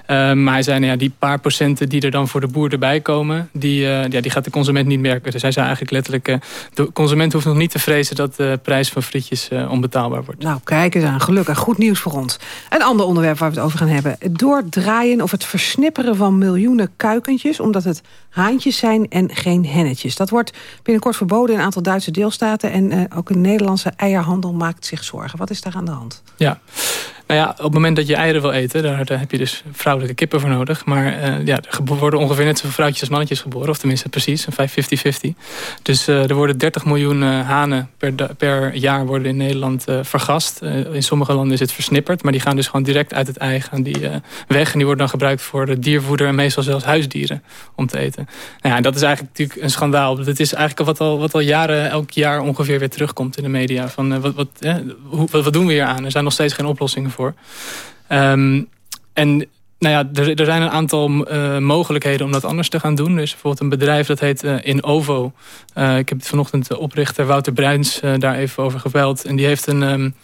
Um, maar hij zei, nou ja, die paar procenten die er dan voor de boer erbij komen... die, ja, die gaat de consument niet merken. Dus hij zei eigenlijk letterlijk... de consument hoeft nog niet te vrezen dat de prijs van frietjes onbetaalbaar wordt. Nou, kijk eens aan. Gelukkig. Goed nieuws voor ons. Een ander onderwerp waar we het over gaan hebben. Het doordraaien of het versnipperen van miljoenen kuikentjes... omdat het haantjes zijn en geen hennetjes. Dat wordt binnenkort verboden in een aantal Duitse deelstaten... en uh, ook een Nederlandse eierhandel maakt zich zorgen. Wat is daar aan de hand? Ja. Nou ja, op het moment dat je eieren wil eten, daar, heb je dus vrouwelijke kippen voor nodig. Maar uh, ja, er worden ongeveer net zoveel vrouwtjes als mannetjes geboren. Of tenminste precies, een 50-50. Dus uh, er worden 30 miljoen uh, hanen per, per jaar worden in Nederland vergast. in sommige landen is het versnipperd. Maar die gaan dus gewoon direct uit het ei gaan die, weg. En die worden dan gebruikt voor diervoeder en meestal zelfs huisdieren om te eten. Nou ja, dat is eigenlijk natuurlijk een schandaal. Dat is eigenlijk wat al, wat al jaren, elk jaar ongeveer weer terugkomt in de media. Van, wat, wat, hoe, wat, wat doen we hier aan? Er zijn nog steeds geen oplossingen voor. Um, en nou ja, er, er, zijn een aantal uh, mogelijkheden om dat anders te gaan doen. Dus bijvoorbeeld een bedrijf dat heet uh, Innovo. Uh, ik heb vanochtend de oprichter Wouter Bruins daar even over gebeld. En die heeft een, um,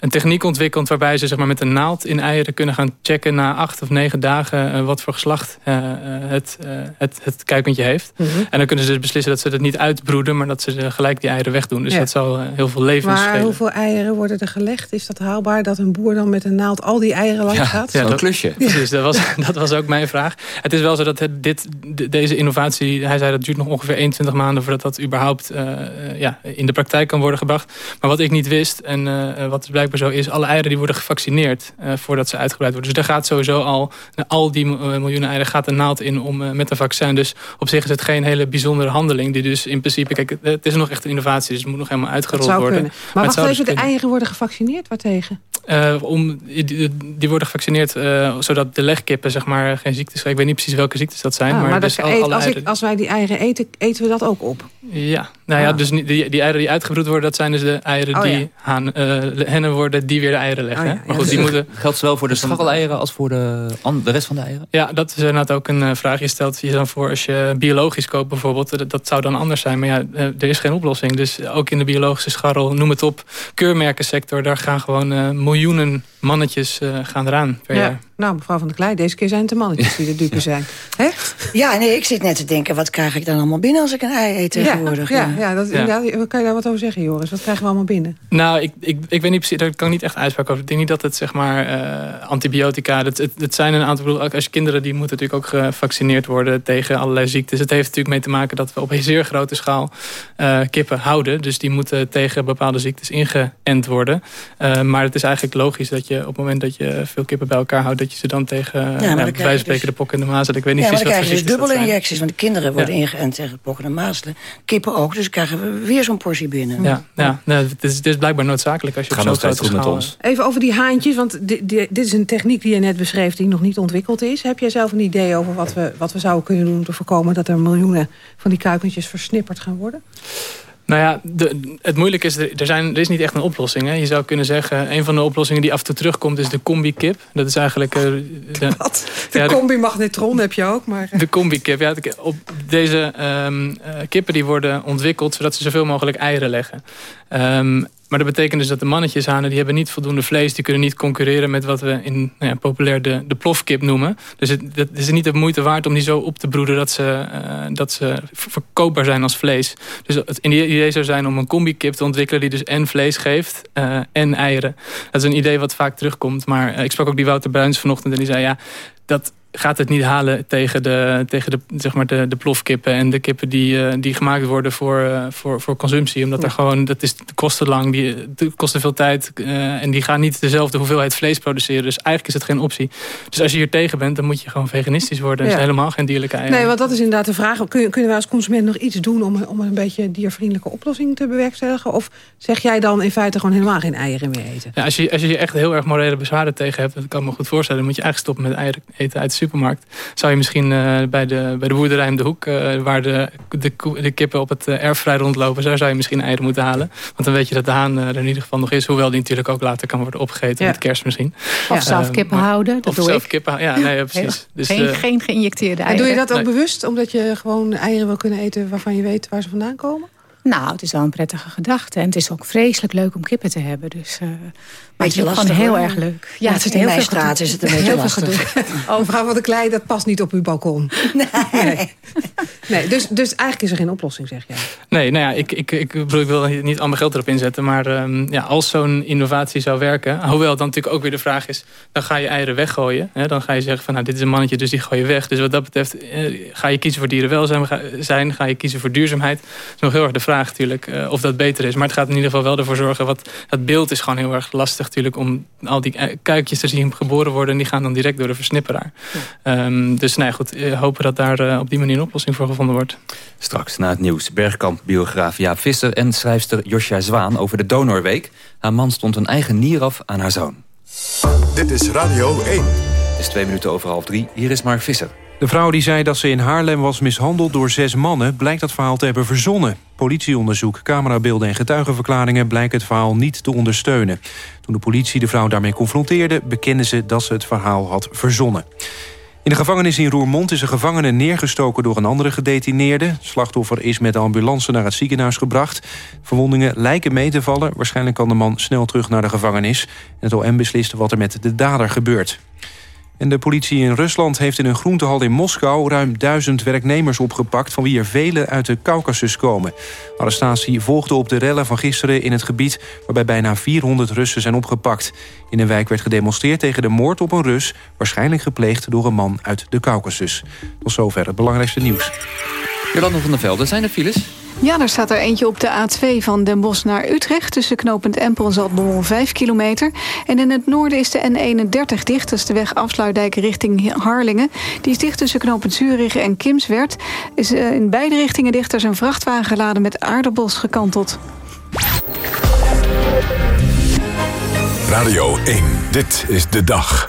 een techniek ontwikkeld waarbij ze zeg maar, met een naald in eieren kunnen gaan checken na acht of negen dagen wat voor geslacht het, het, het kuikentje heeft. Mm -hmm. En dan kunnen ze dus beslissen dat ze het niet uitbroeden, maar dat ze gelijk die eieren wegdoen. Dus ja. dat zal heel veel levens maar schelen. hoeveel eieren worden er gelegd? Is dat haalbaar dat een boer dan met een naald al die eieren langs ja, gaat? Ja, een klusje. Precies, dat was, [laughs] dat was ook mijn vraag. Het is wel zo dat het, dit, deze innovatie, hij zei dat duurt nog ongeveer 21 maanden voordat dat überhaupt uh, ja, in de praktijk kan worden gebracht. Maar wat ik niet wist en uh, wat dus blijkbaar zo is, alle eieren die worden gevaccineerd uh, voordat ze uitgebreid worden. Dus daar gaat sowieso al, al die miljoenen eieren gaat een naald in om met een vaccin. Dus op zich is het geen hele bijzondere handeling. Die dus in principe, kijk, het is nog echt een innovatie, dus het moet nog helemaal uitgerold worden. Kunnen. Maar, maar wacht even, dus de eieren worden gevaccineerd, waartegen? Uh, om, die, die, worden gevaccineerd uh, zodat de legkippen zeg maar, geen ziektes krijgen. Ik weet niet precies welke ziektes dat zijn. Ah, maar maar dus al, eet, alle als, eieren... ik, als wij die eieren eten, eten we dat ook op? Ja, nou ja, Ah. dus die, die eieren die uitgebroed worden... dat zijn dus de eieren Oh, die ja. haan, uh, hennen worden... die weer de eieren leggen. Oh, ja? Maar goed, die dus- moeten... Geldt zowel voor de scharreleieren als voor de, de rest van de eieren? Ja, dat is inderdaad ook een vraag. Je stelt je dan voor als je biologisch koopt bijvoorbeeld. Dat, dat zou dan anders zijn. Maar ja, er is geen oplossing. Dus ook in de biologische scharrel, noem het op. Keurmerkensector, daar gaan gewoon uh, miljoenen mannetjes uh, gaan eraan per Ja. jaar. Nou, mevrouw van der Klei, deze keer zijn het de mannetjes die de [laughs] dupe zijn. Hè? Ja, nee, ik zit net te denken, wat krijg ik dan allemaal binnen als ik een ei eet tegenwoordig? Ja, ja, ja, dat, Ja. ja. kan je daar wat over zeggen, Joris? Wat krijgen we allemaal binnen? Nou, ik, ik, ik weet niet precies, daar kan ik niet echt uitspraak over. Ik denk niet dat het zeg maar uh, antibiotica, het, het, het zijn een aantal, als je kinderen die moeten natuurlijk ook gevaccineerd worden tegen allerlei ziektes. Het heeft natuurlijk mee te maken dat we op een zeer grote schaal uh, kippen houden. Dus die moeten tegen bepaalde ziektes ingeënt worden. Uh, maar het is eigenlijk logisch dat je op het moment dat je veel kippen bij elkaar houdt... dat je ze dan tegen ja, maar bij je spreken dus- de pokken en de mazelen. Ik weet niet Ja, maar precies dan krijgen ze dus dubbele injecties. Want de kinderen worden Ja. ingeënt tegen pokken en mazelen. Kippen ook, dus krijgen we weer zo'n portie binnen. Ja, ja nee, het, is, het is blijkbaar noodzakelijk als je Gaat op zo'n steeds grote goed met schaal... ons. Even over die haantjes, want di- di- dit is een techniek die je net beschreef... die nog niet ontwikkeld is. Heb jij zelf een idee over wat we, wat we zouden kunnen doen... om te voorkomen dat er miljoenen van die kuikentjes versnipperd gaan worden? Nou ja, de, het moeilijke is, er, zijn, er is niet echt een oplossing. Hè. Je zou kunnen zeggen, een van de oplossingen die af en toe terugkomt... is de combi-kip. Dat is eigenlijk... eh, de, [laughs] Wat? De Ja, de- combi-magnetron heb je ook, maar... eh, De combi-kip. Ja, op deze ehm, eh, kippen die worden ontwikkeld zodat ze zoveel mogelijk eieren leggen. Ehm, maar dat betekent dus dat de mannetjeshanen die hebben niet voldoende vlees. Die kunnen niet concurreren met wat we in nou ja, populair de, de plofkip noemen. Dus het, is niet de moeite waard om die zo op te broeden dat ze, eh, dat ze ver- verkoopbaar zijn als vlees. Dus het idee zou zijn om een combi-kip te ontwikkelen die dus en vlees geeft eh, en eieren. Dat is een idee wat vaak terugkomt. Maar eh, ik sprak ook die Wouter Bruins vanochtend en die zei ja, dat gaat het niet halen tegen de, tegen de, zeg maar de, de plofkippen en de kippen die, eh, die gemaakt worden voor, eh, voor, voor consumptie. Omdat er gewoon, dat is de kosten lang, die de kosten veel tijd eh, en die gaan niet dezelfde hoeveelheid vlees produceren. Dus eigenlijk is het geen optie. Dus als je hier tegen bent, dan moet je gewoon veganistisch worden. Ja. is helemaal geen dierlijke eieren. Nee, want dat is inderdaad de vraag. Kun, kunnen wij als consument nog iets doen om, om een beetje diervriendelijke oplossing te bewerkstelligen? Of zeg jij dan in feite gewoon helemaal geen eieren meer eten? Ja, als, je, als je echt heel erg morele bezwaren tegen hebt... dat kan ik me goed voorstellen... dan moet je eigenlijk stoppen met eieren eten uit supermarkt. Zou je misschien eh, bij, de, bij de boerderij om de hoek... eh, waar de, de, de kippen op het eh, erf vrij rondlopen... daar zou je misschien eieren moeten halen. Want dan weet je dat de haan eh, er in ieder geval nog is. Hoewel die natuurlijk ook later kan worden opgegeten Ja. met kerst misschien. Of zelf kippen maar- houden, dat of doe zelf ik. kippen houden. Ja, nee, ja, [laughs] precies. Dus, geen, eh, geen geïnjecteerde En eieren. doe je dat ook Nee. bewust? Omdat je gewoon eieren wil kunnen eten waarvan je weet waar ze vandaan komen? Nou, het is wel een prettige gedachte. En het is ook vreselijk leuk om kippen te hebben. Dus, eh, maar het is ook lastig, gewoon heel hoor. erg leuk. Ja, het is In heel mijn veel straat gedoe. is het een [laughs] beetje heel lastig. Veel gedoe. Oh, mevrouw van der Klei, dat past niet op uw balkon. [laughs] Nee. [laughs] nee. dus, dus eigenlijk is er geen oplossing, zeg jij. Nee, nou ja, ik, ik, ik, bedoel, ik wil niet al mijn geld erop inzetten. Maar ehm, ja, als zo'n innovatie zou werken... hoewel dan natuurlijk ook weer de vraag is... dan ga je eieren weggooien. Hè? Dan ga je zeggen van nou, dit is een mannetje, dus die gooi je weg. Dus wat dat betreft eh, ga je kiezen voor dierenwelzijn. Ga, zijn, ga je kiezen voor duurzaamheid. Het is nog heel erg de vraag natuurlijk eh, of dat beter is. Maar het gaat in ieder geval wel ervoor zorgen... wat het beeld is gewoon heel erg lastig natuurlijk... om al die kuikjes te zien geboren worden... en die gaan dan direct door de versnipperaar. Ehm, dus nou ja, goed, eh, hopen dat daar eh, op die manier een oplossing voor gevonden wordt. Straks na het nieuws. Bergkamp-biograaf Jaap Visser en schrijfster Josja Zwaan over de Donorweek. Haar man stond een eigen nier af aan haar zoon. Dit is Radio 1. Het is twee minuten over half drie. Hier is Mark Visser. De vrouw die zei dat ze in Haarlem was mishandeld door zes mannen... blijkt dat verhaal te hebben verzonnen. Politieonderzoek, camerabeelden en getuigenverklaringen... blijken het verhaal niet te ondersteunen. Toen de politie de vrouw daarmee confronteerde... bekende ze dat ze het verhaal had verzonnen. In de gevangenis in Roermond is een gevangene neergestoken door een andere gedetineerde. Slachtoffer is met de ambulance naar het ziekenhuis gebracht. Verwondingen lijken mee te vallen. Waarschijnlijk kan de man snel terug naar de gevangenis. En het OM beslist wat er met de dader gebeurt. En de politie in Rusland heeft in een groentehal in Moskou... ruim duizend werknemers opgepakt... van wie er vele uit de Caucasus komen. Arrestatie volgde op de rellen van gisteren in het gebied... waarbij bijna 400 Russen zijn opgepakt. In een wijk werd gedemonstreerd tegen de moord op een Rus... waarschijnlijk gepleegd door een man uit de Caucasus. Tot zover het belangrijkste nieuws. Jolanda van der Velde, zijn er files? Ja, er staat er eentje op de A2 van Den Bosch naar Utrecht... tussen knooppunt Empel en Zaltbommel 5 kilometer. En in het noorden is de N31 dicht. Dat is de weg Afsluitdijk richting Harlingen. Die is dicht tussen knooppunt Zurich en Kimswerd. Is eh, in beide richtingen dicht. Er is een vrachtwagen geladen met aardappels gekanteld. Radio 1, dit is de dag.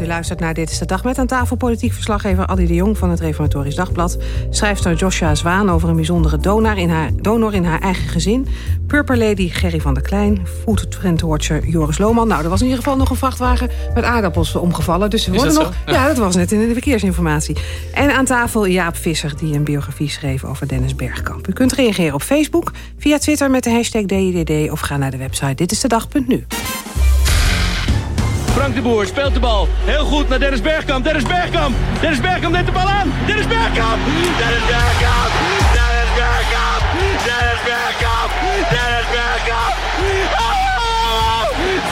U luistert naar Dit is de Dag... met aan tafel politiek verslaggever Adi de Jong van het Reformatorisch Dagblad... schrijfster Joshua Zwaan over een bijzondere donor in haar, donor in haar eigen gezin... Purper Lady Gerry van der Klein, food trendwatcher Joris Lohman. Nou, er was in ieder geval nog een vrachtwagen met aardappels omgevallen. Dus Is worden nog. Ja. Ja. dat was net in de verkeersinformatie. En aan tafel Jaap Visser, die een biografie schreef over Dennis Bergkamp. U kunt reageren op Facebook, via Twitter met de hashtag DIDD... of ga naar de website ditistedag.nu. Frank de Boer speelt de bal. Heel goed naar Dennis Bergkamp. Dennis Bergkamp. Dennis Bergkamp neemt de bal aan. Dennis Bergkamp. Dennis Bergkamp. Dennis Bergkamp. Dennis Bergkamp. Dennis Bergkamp. Oh!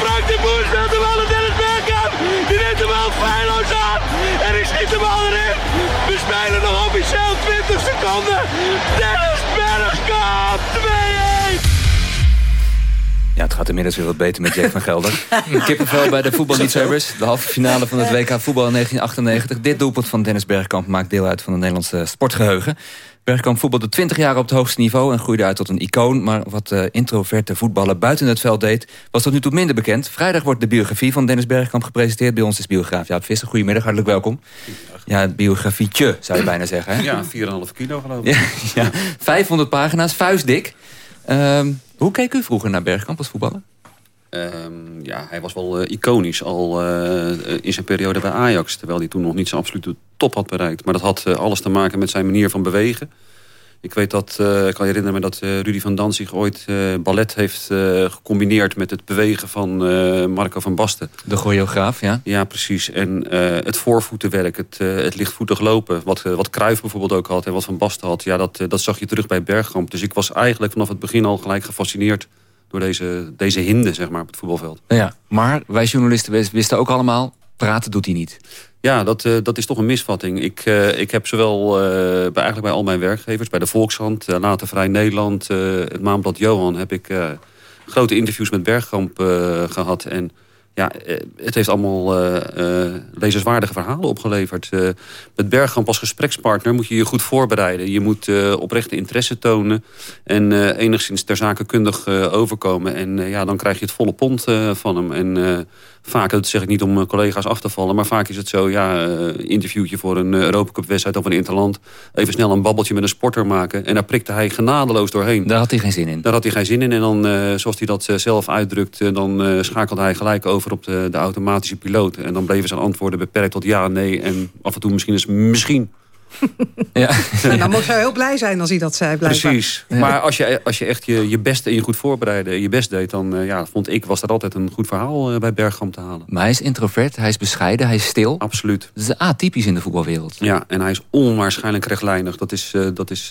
Frank de Boer speelt de bal naar Dennis Bergkamp. Die neemt de bal feilloos aan. En ik schiet de bal erin. We spelen nog officieel 20 seconden. Dennis Bergkamp. 2-1. Ja, het gaat inmiddels weer wat beter met Jack van Gelder. [laughs] Kippenvel bij de voetballiefhebbers. De halve finale van het WK voetbal in 1998. Dit doelpunt van Dennis Bergkamp maakt deel uit van het Nederlandse sportgeheugen. Bergkamp voetbalde 20 jaar op het hoogste niveau en groeide uit tot een icoon. Maar wat de introverte voetballer buiten het veld deed, was tot nu toe minder bekend. Vrijdag wordt de biografie van Dennis Bergkamp gepresenteerd. Bij ons is biograaf Jaap Visser. Goedemiddag, hartelijk welkom. Ja, het biografietje zou je bijna zeggen. Hè? Ja, 4,5 kilo geloof ik. [laughs] Ja, ja, 500 pagina's, vuistdik. Ehm, hoe keek u vroeger naar Bergkamp als voetballer? Ehm, ja, hij was wel eh, iconisch al eh, in zijn periode bij Ajax. Terwijl hij toen nog niet zijn absolute top had bereikt. Maar dat had eh, alles te maken met zijn manier van bewegen. Ik weet dat, ik kan herinneren me dat Rudy van Danzig ooit ballet heeft gecombineerd met het bewegen van Marco van Basten. De choreograaf, ja? Ja, precies. En het voorvoetenwerk, het, het lichtvoetig lopen, wat, wat Cruijff bijvoorbeeld ook had en wat Van Basten had, ja, dat, dat zag je terug bij Bergkamp. Dus ik was eigenlijk vanaf het begin al gelijk gefascineerd door deze, deze hinde zeg maar, op het voetbalveld. Ja, maar wij journalisten wisten ook allemaal, praten doet hij niet. Ja, dat, uh, dat is toch een misvatting. Ik, uh, ik heb zowel uh, bij, eigenlijk bij al mijn werkgevers, bij de Volkshand, later Vrij Nederland, het Maanblad Johan, heb ik grote interviews met Bergkamp gehad. En ja, het heeft allemaal uh, uh, lezenswaardige verhalen opgeleverd. Uh, met Bergkamp als gesprekspartner moet je je goed voorbereiden. Je moet oprechte interesse tonen en enigszins ter zake kundig overkomen. En ja, dan krijg je het volle pond van hem. En vaak, dat zeg ik niet om collega's af te vallen... maar vaak is het zo, ja, interviewtje voor een Europacup-wedstrijd of een Interland... even snel een babbeltje met een sporter maken... en daar prikte hij genadeloos doorheen. Daar had hij geen zin in. Daar had hij geen zin in. En dan, zoals hij dat zelf uitdrukt... dan schakelde hij gelijk over op de, de automatische piloot. En dan bleven zijn antwoorden beperkt tot ja, nee en af en toe misschien eens misschien. [laughs] Ja. En dan moest hij heel blij zijn als hij dat zei. Blijkbaar. Precies. Maar als je, als je echt je, je beste en je goed voorbereidde en je best deed... dan uh, ja, vond ik, was dat altijd een goed verhaal uh, bij Bergkamp te halen. Maar hij is introvert, hij is bescheiden, hij is stil. Absoluut. Dat is atypisch in de voetbalwereld. Ja, en hij is onwaarschijnlijk rechtlijnig. Dat, is, uh, dat, is,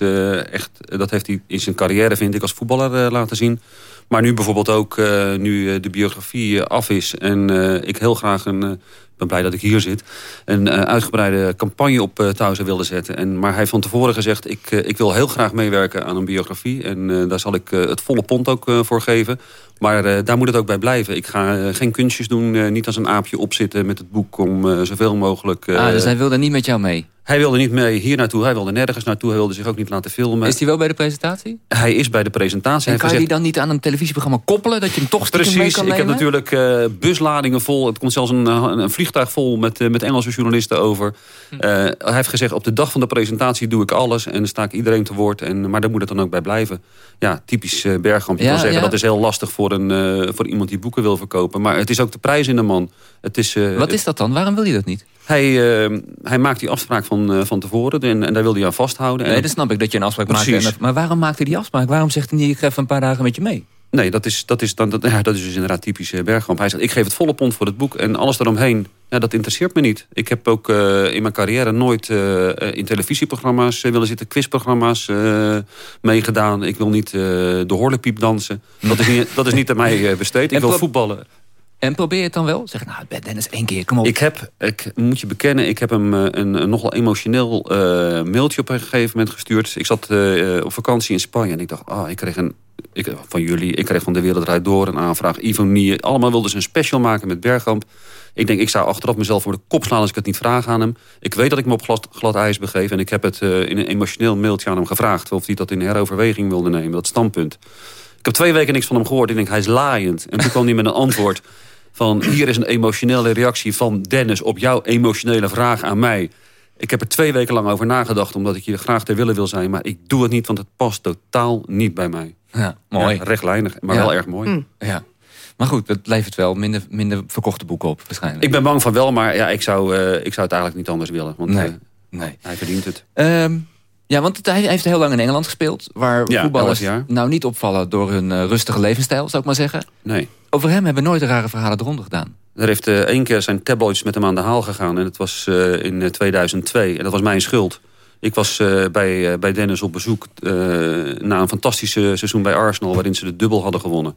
echt, dat heeft hij in zijn carrière, vind ik, als voetballer laten zien. Maar nu bijvoorbeeld ook, uh, nu de biografie af is... en ik heel graag een... Ik ben blij dat ik hier zit. Een uitgebreide campagne op uh, wilde zetten. En, maar hij heeft van tevoren gezegd... ik, ik wil heel graag meewerken aan een biografie. En daar zal ik het volle pond ook voor geven. Maar daar moet het ook bij blijven. Ik ga geen kunstjes doen. niet als een aapje opzitten met het boek... om zoveel mogelijk... ah, dus hij wilde niet met jou mee? Hij wilde niet mee hier naartoe, hij wilde nergens naartoe. Hij wilde zich ook niet laten filmen. Is hij wel bij de presentatie? Hij is bij de presentatie. En kan je die dan niet aan een televisieprogramma koppelen? Dat je hem toch Precies, mee kan ik heb natuurlijk uh, busladingen vol. Het komt zelfs een, een vliegtuig vol met, uh, met Engelse journalisten over. Uh, hij heeft gezegd, op de dag van de presentatie doe ik alles. En dan sta ik iedereen te woord. En, maar daar moet het dan ook bij blijven. Ja, typisch Bergkamp. Je ja, kan zeggen, ja. dat is heel lastig voor, een, voor iemand die boeken wil verkopen. Maar het is ook de prijs in de man. Het is, Wat is dat dan? Waarom wil je dat niet? Hij, uh, hij maakt die afspraak van, uh, van tevoren en, en daar wil hij aan vasthouden. Nee, dat snap ik, dat je een afspraak Precies. maakt. Maar waarom maakt hij die afspraak? Waarom zegt hij niet, ik ga even een paar dagen met je mee? Nee, dat is, dat is, dan, dat, ja, dat is dus inderdaad typisch Bergkamp. Hij zegt, ik geef het volle pond voor het boek en alles daaromheen, ja, dat interesseert me niet. Ik heb ook uh, in mijn carrière nooit uh, in televisieprogramma's willen zitten, quizprogramma's meegedaan. Ik wil niet de horlepiep dansen. Dat is niet, dat is niet aan mij besteed. Ik wil voetballen. En probeer je het dan wel? Zeg, nou, Dennis, één keer, kom op. Ik heb, ik moet je bekennen, ik heb hem een, een nogal emotioneel uh, mailtje op een gegeven moment gestuurd. Ik zat uh, op vakantie in Spanje en ik dacht, ah, ik kreeg een, ik, van jullie, ik kreeg van De Wereld Draait Door een aanvraag. Ivonie, allemaal wilden ze een special maken met Bergkamp. Ik denk, ik zou achteraf mezelf voor de kop slaan als ik het niet vraag aan hem. Ik weet dat ik me op glad, ijs begeef en ik heb het in een emotioneel mailtje aan hem gevraagd... of hij dat in heroverweging wilde nemen, dat standpunt. Ik heb twee weken niks van hem gehoord. Ik denk, hij is laaiend. En toen kwam hij met een antwoord van hier is een emotionele reactie van Dennis op jouw emotionele vraag aan mij. Ik heb er twee weken lang over nagedacht omdat ik je graag ter willen wil zijn. Maar ik doe het niet, want het past totaal niet bij mij. Ja, mooi. Ja, rechtlijnig, maar ja. wel erg mooi. Mm. Ja. Maar goed, het levert wel minder, minder verkochte boeken op waarschijnlijk. Ik ben bang van wel, maar ja, ik, zou, uh, ik zou het eigenlijk niet anders willen. Want nee. Uh, nee. hij verdient het. Um, ja, want hij heeft heel lang in Engeland gespeeld. Waar ja, voetballers nou niet opvallen door hun uh, rustige levensstijl, zou ik maar zeggen. Nee. Over hem hebben nooit rare verhalen eronder gedaan. Er heeft uh, één keer zijn tabloids met hem aan de haal gegaan. En dat was uh, in 2002. En dat was mijn schuld. Ik was bij, bij Dennis op bezoek na een fantastische seizoen bij Arsenal... waarin ze de dubbel hadden gewonnen.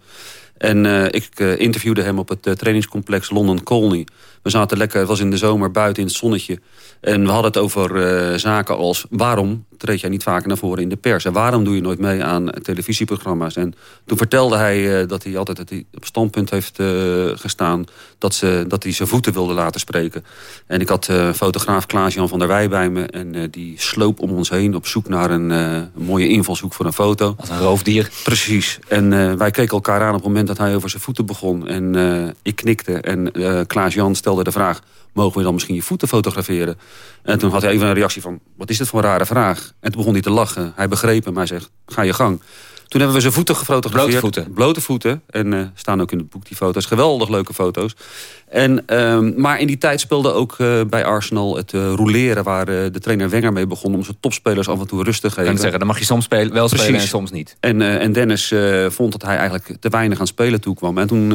En uh, ik uh, interviewde hem op het uh, trainingscomplex London Colney. We zaten lekker, het was in de zomer buiten in het zonnetje. En we hadden het over zaken als... waarom treed jij niet vaker naar voren in de pers? En waarom doe je nooit mee aan televisieprogramma's? En toen vertelde hij dat hij altijd het op standpunt heeft gestaan... Dat, ze, dat hij zijn voeten wilde laten spreken. En ik had fotograaf Klaas-Jan van der Wij bij me... en die sloop om ons heen op zoek naar een, een mooie invalshoek voor een foto. Als een roofdier. Precies. En wij keken elkaar aan op het moment dat hij over zijn voeten begon. En uh, ik knikte en uh, Klaas-Jan stelde de vraag... mogen we dan misschien je voeten fotograferen? En toen had hij even een reactie van... wat is dit voor een rare vraag? En toen begon hij te lachen. Hij begreep hem. Hij zegt, ga je gang. Toen hebben we zijn voeten gefotografeerd. Blote voeten. Blote voeten. En uh, staan ook in het boek die foto's. Geweldig leuke foto's. En, uh, maar in die tijd speelde ook uh, bij Arsenal het uh, rouleren... waar de trainer Wenger mee begon om zijn topspelers af en toe rust te geven. Kan zeggen, dan mag je soms spelen, wel Precies. spelen en soms niet. En, en Dennis vond dat hij eigenlijk te weinig aan spelen toekwam. En toen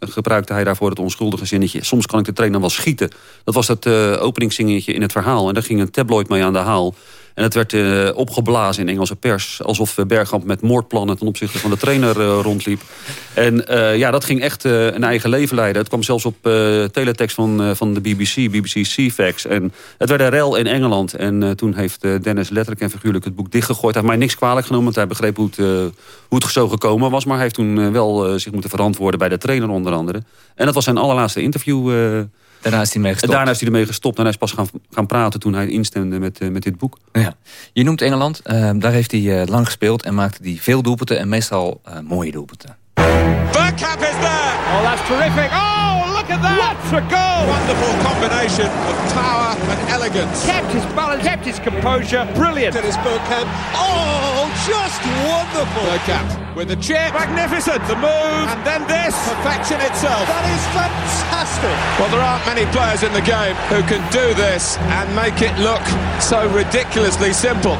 gebruikte hij daarvoor het onschuldige zinnetje... soms kan ik de trainer wel schieten. Dat was dat openingszingetje in het verhaal. En daar ging een tabloid mee aan de haal. En het werd uh, opgeblazen in Engelse pers. Alsof Bergkamp met moordplannen ten opzichte van de trainer uh, rondliep. En ja, dat ging echt een eigen leven leiden. Het kwam zelfs op teletext van, van de BBC, BBC CFAX. En het werd een rel in Engeland. En toen heeft Dennis letterlijk en figuurlijk het boek dichtgegooid. Hij heeft mij niks kwalijk genomen, want hij begreep hoe het, hoe het zo gekomen was. Maar hij heeft toen wel zich moeten verantwoorden bij de trainer onder andere. En dat was zijn allerlaatste interview... Daarna is hij mee gestopt. Daarna is hij ermee gestopt en hij is pas gaan, gaan praten toen hij instemde met, uh, met dit boek. Ja. Je noemt Engeland, uh, daar heeft hij uh, lang gespeeld en maakte hij veel doelpunten en meestal mooie doelpunten. Bergkamp is there! Oh, that's terrific! Oh, at that! What a goal! Wonderful combination of power and elegance. Kept his balance, kept his composure. Brilliant! It is Bergkamp. Oh, just wonderful! Bergkamp with the chip. Magnificent! The move. And then this. Perfection itself. That is fantastic! Well, there aren't many players in the game who can do this and make it look so ridiculously simple.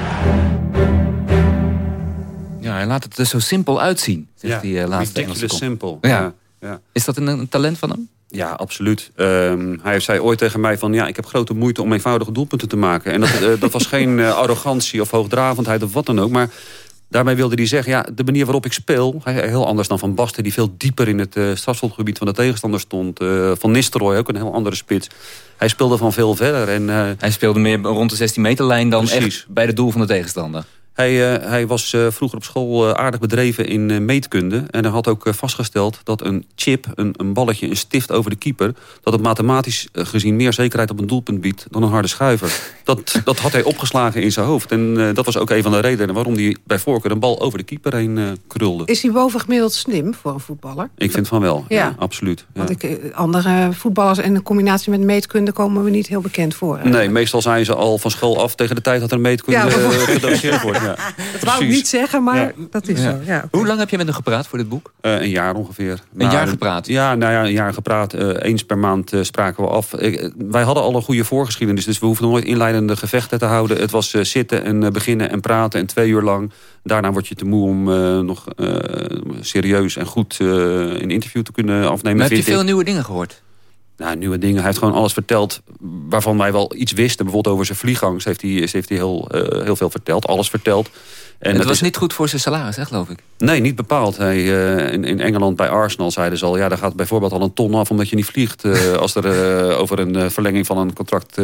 Ja, hij laat het er zo simpel uitzien, zegt ja, die uh, laatste Engelse simpel. Ja. Ja, ja. Is dat een, een, talent van hem? Ja, absoluut. Um, hij zei ooit tegen mij van... ja, ik heb grote moeite om eenvoudige doelpunten te maken. En dat, uh, dat was geen uh, arrogantie of hoogdravendheid of wat dan ook. Maar daarmee wilde hij zeggen... ja, de manier waarop ik speel... heel anders dan Van Basten... die veel dieper in het uh, strafschopgebied van de tegenstander stond. van Nistelrooy ook een heel andere spits. Hij speelde van veel verder. En, hij speelde meer rond de 16 meterlijn... dan precies. echt bij het doel van de tegenstander. Hij, uh, hij was uh, vroeger op school uh, aardig bedreven in meetkunde. En hij had ook vastgesteld dat een chip, een, een, balletje, een stift over de keeper... dat het mathematisch gezien meer zekerheid op een doelpunt biedt dan een harde schuiver. Dat, dat had hij opgeslagen in zijn hoofd. En dat was ook een van de redenen waarom hij bij voorkeur een bal over de keeper heen krulde. Is hij bovengemiddeld slim voor een voetballer? Ik vind van wel, ja, ja absoluut. Ja. Want ik, andere voetballers en in combinatie met meetkunde komen we niet heel bekend voor. Nee, meestal zijn ze al van school af tegen de tijd dat er meetkunde ja, [laughs] gedoseerd wordt. [laughs] Dat wou ik niet zeggen, maar ja. dat is zo. Ja. Hoe lang heb je met hem gepraat voor dit boek? Uh, een jaar ongeveer. Een maar, jaar gepraat? Ja, nou ja, een jaar gepraat. Uh, eens per maand uh, spraken we af. Ik, wij hadden al een goede voorgeschiedenis, dus we hoefden nooit inleidende gevechten te houden. Het was zitten en beginnen en praten en twee uur lang. Daarna word je te moe om nog serieus en goed een interview te kunnen afnemen. Maar heb je veel ik. nieuwe dingen gehoord? Nou, nieuwe dingen. Hij heeft gewoon alles verteld waarvan wij wel iets wisten. Bijvoorbeeld over zijn vliegangst heeft hij, heeft hij heel, uh, heel veel verteld. Alles verteld. En het was is... niet goed voor zijn salaris, hè, geloof ik? Nee, niet bepaald. Hij, uh, in, in, Engeland bij Arsenal zeiden ze al... ja, daar gaat bijvoorbeeld al een ton af omdat je niet vliegt... Uh, [laughs] als er over een verlenging van een contract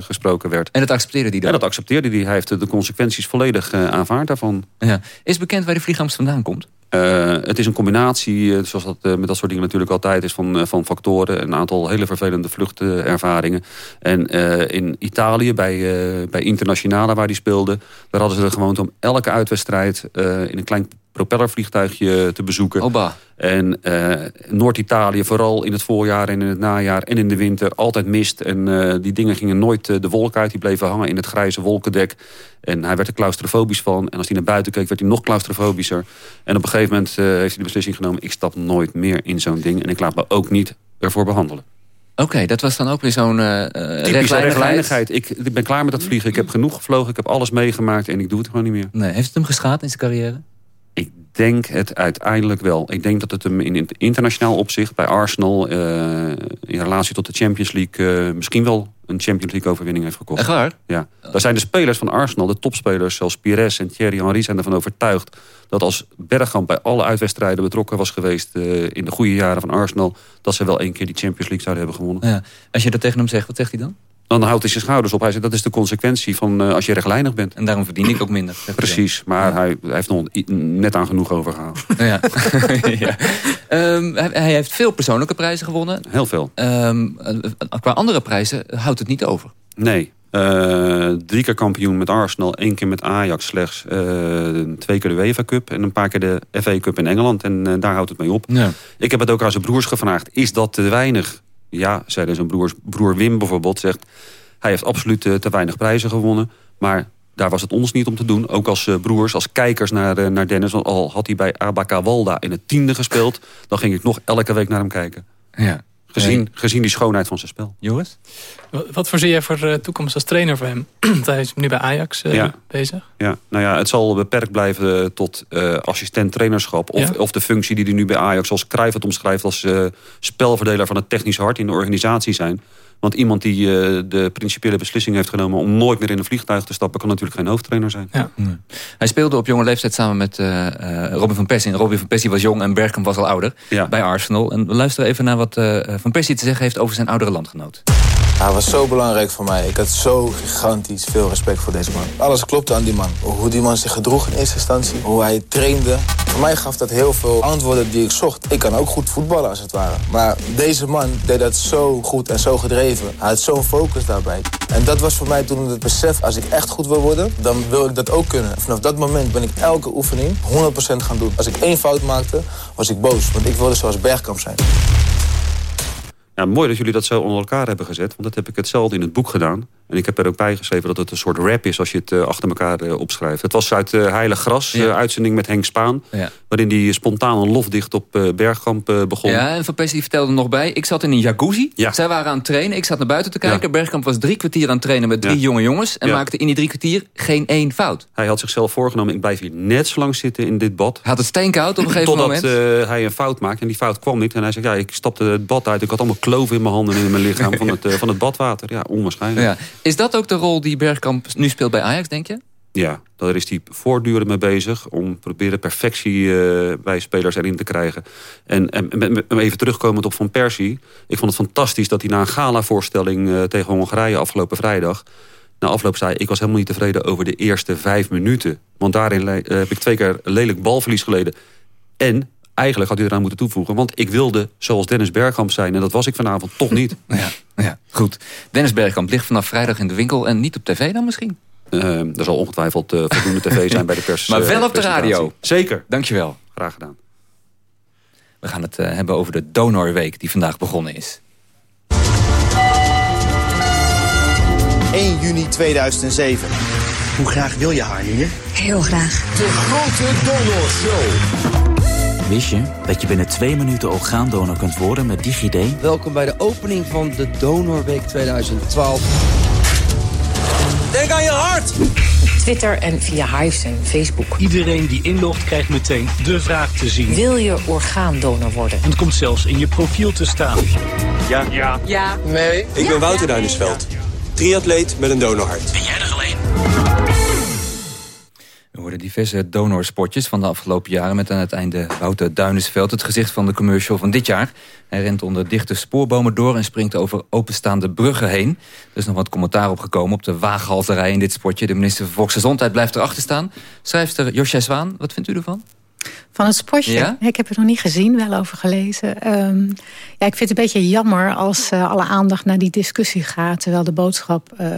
gesproken werd. En dat accepteerde hij dan? En dat accepteerde hij. Hij heeft de consequenties volledig aanvaard daarvan. Ja. Is bekend waar die vliegangst vandaan komt? Uh, het is een combinatie, zoals dat uh, met dat soort dingen natuurlijk altijd is, van, van factoren. Een aantal hele vervelende vluchtervaringen. En in Italië, bij, bij Internationale waar die speelde, daar hadden ze de gewoonte om elke uitwedstrijd in een klein propellervliegtuigje te bezoeken. Oba. En uh, Noord-Italië, vooral in het voorjaar en in het najaar en in de winter, altijd mist. En uh, die dingen gingen nooit de wolk uit. Die bleven hangen in het grijze wolkendek. En hij werd er claustrofobisch van. En als hij naar buiten keek, werd hij nog claustrofobischer. En op een gegeven moment heeft hij de beslissing genomen... ik stap nooit meer in zo'n ding. En ik laat me ook niet ervoor behandelen. Oké, okay, dat was dan ook weer zo'n uh, rechtlijnigheid. Ik, ik ben klaar met dat vliegen. Ik heb genoeg gevlogen, ik heb alles meegemaakt... en ik doe het gewoon niet meer. Nee, heeft het hem geschaad in zijn carrière? Ik denk het uiteindelijk wel. Ik denk dat het hem in internationaal opzicht bij Arsenal... Uh, in relatie tot de Champions League uh, misschien wel een Champions League overwinning heeft gekost. Echt waar? Ja. Daar zijn de spelers van Arsenal, de topspelers, zoals Pires en Thierry Henry... zijn ervan overtuigd dat als Bergkamp bij alle uitwedstrijden betrokken was geweest... Uh, in de goede jaren van Arsenal, dat ze wel één keer die Champions League zouden hebben gewonnen. Ja. Als je dat tegen hem zegt, wat zegt hij dan? Dan houdt hij zijn schouders op. Hij zegt, dat is de consequentie van uh, als je rechtlijnig bent. En daarom verdien ik ook minder. Precies, maar ja. hij, hij, heeft nog net aan genoeg overgehaald. [laughs] Ja. [laughs] ja. Um, hij, hij, heeft veel persoonlijke prijzen gewonnen. Heel veel. Um, qua andere prijzen houdt het niet over. Nee. Uh, drie keer kampioen met Arsenal, één keer met Ajax slechts. Uh, twee keer de UEFA Cup en een paar keer de FA Cup in Engeland. En daar houdt het mee op. Ja. Ik heb het ook aan zijn broers gevraagd. Is dat te weinig? Ja, zeiden zijn broers. Broer Wim bijvoorbeeld zegt... hij heeft absoluut te weinig prijzen gewonnen. Maar daar was het ons niet om te doen. Ook als broers, als kijkers naar, naar Dennis. Want al had hij bij Abaca Walda in het tiende gespeeld... dan ging ik nog elke week naar hem kijken. Ja. Gezien, nee. gezien die schoonheid van zijn spel. Joris? Wat voorzie jij voor uh, toekomst als trainer voor hem? [clears throat] Hij is nu bij Ajax uh, ja. bezig. Ja, nou ja, het zal beperkt blijven tot uh, assistent trainerschap. Of, Ja. of de functie die hij nu bij Ajax, zoals Cruijff het omschrijft... als spelverdeler van het technisch hart in de organisatie zijn. Want iemand die de principiële beslissing heeft genomen... om nooit meer in een vliegtuig te stappen... kan natuurlijk geen hoofdtrainer zijn. Ja. Nee. Hij speelde op jonge leeftijd samen met uh, Robin van Persie. En Robin van Persie was jong en Bergkamp was al ouder ja. bij Arsenal. En we luisteren even naar wat uh, Van Persie te zeggen heeft over zijn oudere landgenoot. Hij was zo belangrijk voor mij. Ik had zo gigantisch veel respect voor deze man. Alles klopte aan die man. Hoe die man zich gedroeg in eerste instantie. Hoe hij trainde. Voor mij gaf dat heel veel antwoorden die ik zocht. Ik kan ook goed voetballen als het ware. Maar deze man deed dat zo goed en zo gedreven. Hij had zo'n focus daarbij. En dat was voor mij toen het besef, als ik echt goed wil worden... dan wil ik dat ook kunnen. Vanaf dat moment ben ik elke oefening 100% gaan doen. Als ik één fout maakte, was ik boos. Want ik wilde zoals Bergkamp zijn. Ja, mooi dat jullie dat zo onder elkaar hebben gezet. Want dat heb ik hetzelfde in het boek gedaan. En ik heb er ook bij geschreven dat het een soort rap is... als je het uh, achter elkaar uh, opschrijft. Het was uit uh, Heilig Gras, Ja. uitzending met Henk Spaan... Ja. waarin die spontaan een lofdicht op Bergkamp begon. Ja, en Van Persie vertelde er nog bij. Ik zat in een jacuzzi. Ja. Zij waren aan het trainen. Ik zat naar buiten te kijken. Bergkamp was drie kwartier aan het trainen met drie jonge jongens. En maakte in die drie kwartier geen één fout. Hij had zichzelf voorgenomen... ik blijf hier net zo lang zitten in dit bad. Had het steenkoud op een gegeven Totdat moment. uh, hij een fout maakte. En die fout kwam niet. En hij zei, ja, ik stapte het bad uit. Ik had allemaal kloven in mijn handen en in mijn lichaam... [laughs] van het, uh, van het badwater. Ja, onwaarschijnlijk. Is dat ook de rol die Bergkamp nu speelt bij Ajax, denk je? Ja, daar is hij voortdurend mee bezig. Om proberen perfectie uh, bij spelers erin te krijgen. En, en even terugkomend op Van Persie. Ik vond het fantastisch dat hij na een gala-voorstelling uh, tegen Hongarije afgelopen vrijdag... na afloop zei, ik was helemaal niet tevreden over de eerste vijf minuten. Want daarin uh, heb ik twee keer lelijk balverlies geleden. En eigenlijk had hij eraan moeten toevoegen. Want ik wilde zoals Dennis Bergkamp zijn. En dat was ik vanavond toch niet. [laughs] Ja, ja goed. Dennis Bergkamp ligt vanaf vrijdag in de winkel. En niet op tv dan misschien? Uh, er zal ongetwijfeld uh, voldoende tv zijn bij de pers. [laughs] maar wel op de radio. Zeker. Dankjewel. Graag gedaan. We gaan het uh, hebben over de Donorweek die vandaag begonnen is. 1 juni 2007. Hoe graag wil je haar? Heel graag. De grote donorshow. Wist je dat je binnen twee minuten orgaandonor kunt worden met DigiD? Welkom bij de opening van de Donorweek 2012. Denk aan je hart! Twitter en via Hives en Facebook. Iedereen die inlogt krijgt meteen de vraag te zien. Wil je orgaandonor worden? En het komt zelfs in je profiel te staan. Ja. Ja. Ja. Nee. Ik ben Wouter Duinesveld. Triatleet met een donorhart. Ben jij er alleen? We hoorden diverse donorspotjes van de afgelopen jaren... met aan het einde Wouter Duinesveld, het gezicht van de commercial van dit jaar. Hij rent onder dichte spoorbomen door en springt over openstaande bruggen heen. Er is nog wat commentaar opgekomen op de waaghalterij in dit spotje. De minister van Volksgezondheid blijft erachter staan. Schrijfster Josja Zwaan, wat vindt u ervan? Van het spotje? Ja? Ik heb het nog niet gezien, wel over gelezen. Um, ja, ik vind het een beetje jammer als uh, alle aandacht naar die discussie gaat... terwijl de boodschap uh,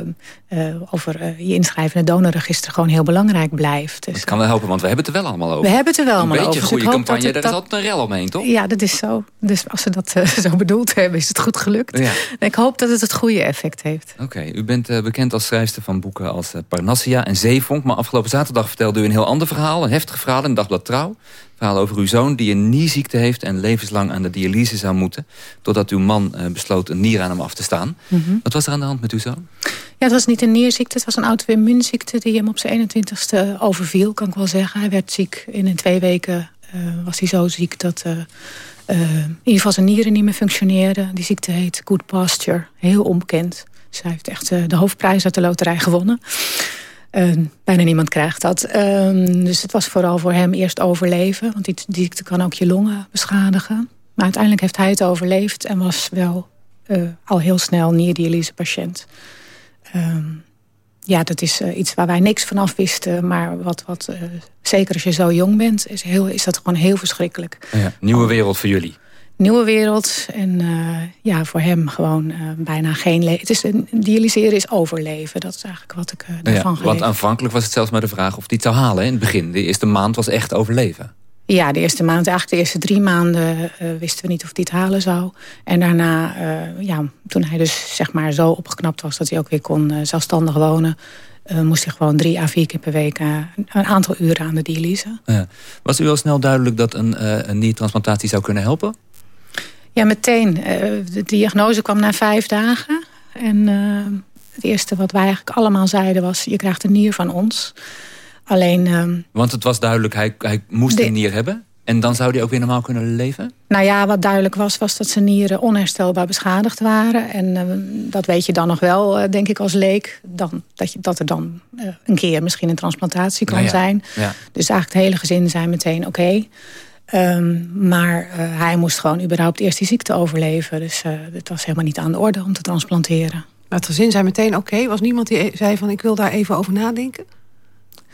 uh, over je inschrijven in het donorregister... gewoon heel belangrijk blijft. Dus, dat kan wel helpen, want we hebben het er wel allemaal over. We hebben het er wel allemaal over. Een beetje over. goede campagne, daar dat... is altijd een rel omheen, toch? Ja, dat is zo. Dus als ze dat [laughs] zo bedoeld hebben, is het goed gelukt. Ja. Ik hoop dat het het goede effect heeft. Oké, okay. u bent bekend als schrijfster van boeken als Parnassia en Zeevonk... maar afgelopen zaterdag vertelde u een heel ander verhaal... een heftig verhaal in Dagblad Trouw verhaal over uw zoon die een nierziekte heeft... en levenslang aan de dialyse zou moeten... totdat uw man uh, besloot een nier aan hem af te staan. Mm -hmm. Wat was er aan de hand met uw zoon? Ja, het was niet een nierziekte, het was een auto-immuunziekte... die hem op zijn 21ste overviel, kan ik wel zeggen. Hij werd ziek. In twee weken uh, was hij zo ziek dat... Uh, in ieder geval zijn nieren niet meer functioneerden. Die ziekte heet good pasture, heel onbekend. Zij heeft echt de hoofdprijs uit de loterij gewonnen. Bijna niemand krijgt dat. Ehm, dus het was vooral voor hem eerst overleven. Want die ziekte kan ook je longen beschadigen. Maar uiteindelijk heeft hij het overleefd... en was wel al heel snel nierdialyse patiënt. Um, ja, dat is uh, iets waar wij niks vanaf wisten. Maar wat, wat uh, zeker als je zo jong bent, is, heel, is dat gewoon heel verschrikkelijk. Ja, nieuwe wereld voor jullie. Nieuwe wereld. En uh, ja, voor hem gewoon bijna geen leven. Het is een dialyseren is overleven. Dat is eigenlijk wat ik daarvan ja, Want aanvankelijk was het zelfs maar de vraag of hij het zou halen in het begin. De eerste maand was echt overleven. Ja, de eerste maand, eigenlijk de eerste drie maanden wisten we niet of hij het halen zou. En daarna, ja, toen hij dus zeg maar zo opgeknapt was dat hij ook weer kon zelfstandig wonen, moest hij gewoon drie à vier keer per week een aantal uren aan de dialyse. Ja. Was u al snel duidelijk dat een, een niertransplantatie zou kunnen helpen? Ja, meteen. de diagnose kwam na vijf dagen. En het eerste wat wij eigenlijk allemaal zeiden was, je krijgt een nier van ons. Alleen, ehm, Want het was duidelijk, hij, hij moest een nier hebben? En dan zou hij ook weer normaal kunnen leven? Nou ja, wat duidelijk was, was dat zijn nieren onherstelbaar beschadigd waren. En uh, dat weet je dan nog wel, uh, denk ik, als leek. Dan, dat, je, dat er dan uh, een keer misschien een transplantatie kan nou ja. zijn. Ja. Dus eigenlijk het hele gezin zijn meteen oké. Okay. Um, maar hij moest gewoon überhaupt eerst die ziekte overleven. Dus het was helemaal niet aan de orde om te transplanteren. Maar het gezin zei meteen oké? Okay. Was niemand die zei van ik wil daar even over nadenken?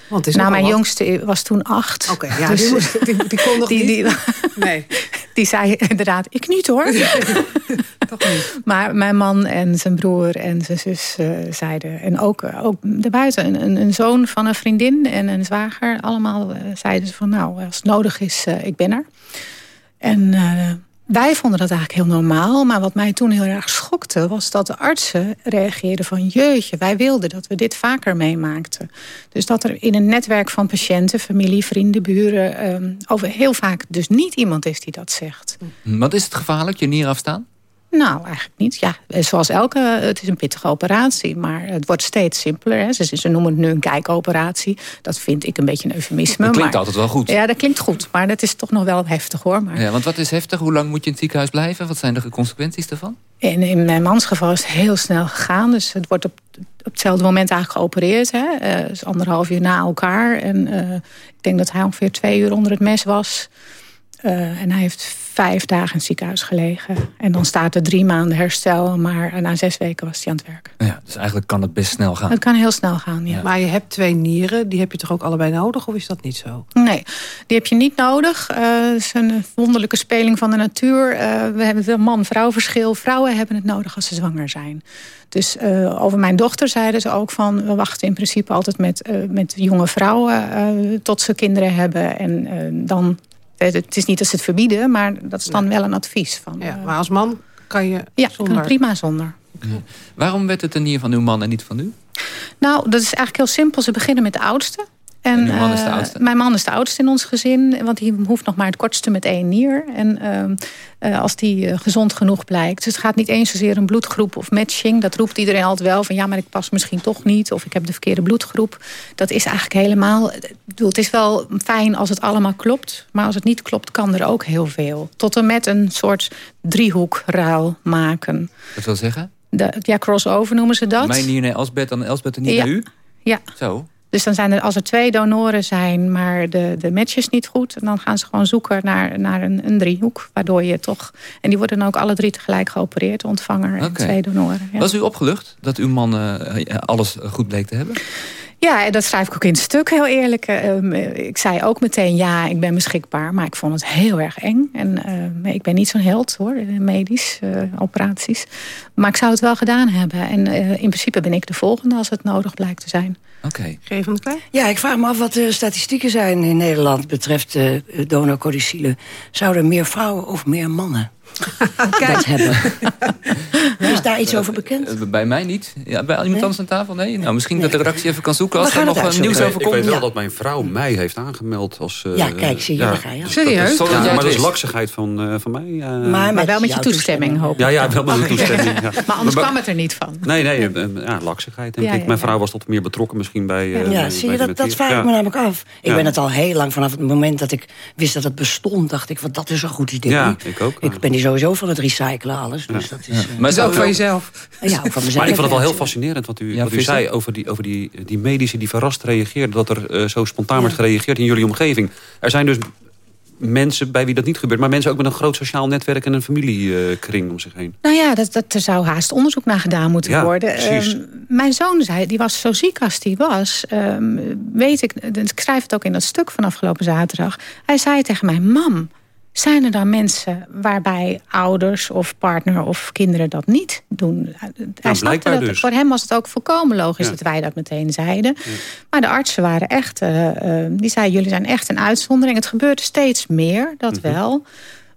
Want is nou, mijn wat... jongste was toen acht. Oké, okay, ja, dus, die, moest, die, die, kon nog die, niet. Die, nee. [laughs] die zei inderdaad, ik niet hoor. [laughs] Toch niet. Maar mijn man en zijn broer en zijn zus uh, zeiden... en ook, ook daarbuiten, een, een, zoon van een vriendin en een zwager... allemaal uh, zeiden ze van, nou, als het nodig is, uh, ik ben er. En wij vonden dat eigenlijk heel normaal. Maar wat mij toen heel erg schokte... was dat de artsen reageerden van... jeutje, wij wilden dat we dit vaker meemaakten. Dus dat er in een netwerk van patiënten... familie, vrienden, buren... Um, over heel vaak dus niet iemand is die dat zegt. Wat is het gevaarlijk, je nier afstaan? Nou, eigenlijk niet. Ja, zoals elke, het is een pittige operatie, maar het wordt steeds simpeler. Hè. Ze, ze noemen het nu een kijkoperatie. Dat vind ik een beetje een eufemisme. Dat klinkt maar, altijd wel goed. Ja, dat klinkt goed, maar dat is toch nog wel heftig hoor. Maar... Ja, want wat is heftig? Hoe lang moet je in het ziekenhuis blijven? Wat zijn de consequenties daarvan? In, in mijn mans geval is het heel snel gegaan. Dus het wordt op, op hetzelfde moment eigenlijk geopereerd. Hè. Uh, dus anderhalf uur na elkaar. En uh, ik denk dat hij ongeveer twee uur onder het mes was. Uh, en hij heeft vijf dagen in het ziekenhuis gelegen. En dan staat er drie maanden herstel. Maar na zes weken was hij aan het werk. Ja, dus eigenlijk kan het best snel gaan. Het kan heel snel gaan, ja. ja. Maar je hebt twee nieren. Die heb je toch ook allebei nodig? Of is dat niet zo? Nee, die heb je niet nodig. Uh, het is een wonderlijke speling van de natuur. Uh, we hebben veel man-vrouw verschil. Vrouwen hebben het nodig als ze zwanger zijn. Dus uh, over mijn dochter zeiden ze ook van... we wachten in principe altijd met, met jonge vrouwen tot ze kinderen hebben. En dan het is niet dat ze het verbieden, maar dat is dan wel een advies. Van, ja, maar als man kan je ja, zonder... kan prima zonder. Ja. Waarom werd het een nier van uw man en niet van u? Nou, dat is eigenlijk heel simpel. Ze beginnen met de oudste. En, en man is de oudste? Uh, mijn man is de oudste in ons gezin. Want die hoeft nog maar het kortste met één nier. En uh, uh, als die gezond genoeg blijkt. Dus het gaat niet eens zozeer een bloedgroep of matching. Dat roept iedereen altijd wel. Van ja, maar ik pas misschien toch niet. Of ik heb de verkeerde bloedgroep. Dat is eigenlijk helemaal... Bedoel, het is wel fijn als het allemaal klopt. Maar als het niet klopt, kan er ook heel veel. Tot en met een soort driehoekruil maken. Dat wil zeggen? De, ja, crossover noemen ze dat. Mijn nier naar Elsbeth en Elsbeth en niet ja. naar u? Ja. Zo. Dus dan zijn er, als er twee donoren zijn, maar de, de match is niet goed... dan gaan ze gewoon zoeken naar, naar een, een driehoek. Waardoor je toch... En die worden dan ook alle drie tegelijk geopereerd. Ontvanger en okay. twee donoren. Ja. Was u opgelucht dat uw man uh, alles goed bleek te hebben? Ja, en dat schrijf ik ook in het stuk, heel eerlijk. Uh, ik zei ook meteen, ja, ik ben beschikbaar. Maar ik vond het heel erg eng. En uh, ik ben niet zo'n held, hoor, medisch, uh, operaties. Maar ik zou het wel gedaan hebben. En in principe ben ik de volgende als het nodig blijkt te zijn. Oké. Okay. Geef de Klein? Ja, ik vraag me af wat de statistieken zijn in Nederland... betreft uh, donorcodicile. Zouden er meer vrouwen of meer mannen [laughs] dat hebben? ja. [laughs] Is daar iets over bekend? Bij mij niet. Ja, bij iemand nee? anders aan tafel? Nee? Nou, misschien nee. dat de redactie even kan zoeken als er nog een nieuws over komt. Ik weet wel ja. dat mijn vrouw mij heeft aangemeld als... Uh, ja, kijk, zie je, ga je. Serieus? Maar dat is laksigheid van, uh, van mij. Uh, maar, maar wel met je toestemming, hoop ik. Ja, ja, wel met mijn toestemming. [laughs] Maar anders kwam het er niet van. Nee, nee, ja, laksigheid denk ik. Mijn vrouw was tot meer betrokken misschien bij... Ja, zie je, dat vraag ik me namelijk af. Ik ben het al heel lang vanaf het moment dat ik wist dat het bestond... dacht ik, wat dat is een goed idee. Ja, ik ook. Ik ben die sowieso van het recyclen alles. Dus dat is, maar zou, voor jezelf. Ja, ook van [laughs] mezelf. Maar ik vond het wel heel fascinerend wat u, wat u zei over, die, over die, die medici die verrast reageerden. Dat er uh, zo spontaan wordt gereageerd in jullie omgeving. Er zijn dus mensen bij wie dat niet gebeurt. Maar mensen ook met een groot sociaal netwerk en een familiekring om zich heen. Nou ja, dat, dat, er zou haast onderzoek naar gedaan moeten Ja, worden. precies. Ehm, mijn zoon zei, die was zo ziek als die was. ehm, weet ik, ik schrijf het ook in dat stuk van afgelopen zaterdag. Hij zei tegen mij, mam, zijn er dan mensen waarbij ouders of partner of kinderen dat niet doen? Hij snapte blijkbaar dat. dus. Voor hem was het ook volkomen logisch Ja. dat wij dat meteen zeiden. Maar de artsen waren echt, eh, eh, die zeiden jullie zijn echt een uitzondering. Het gebeurt steeds meer, dat Mhm. wel.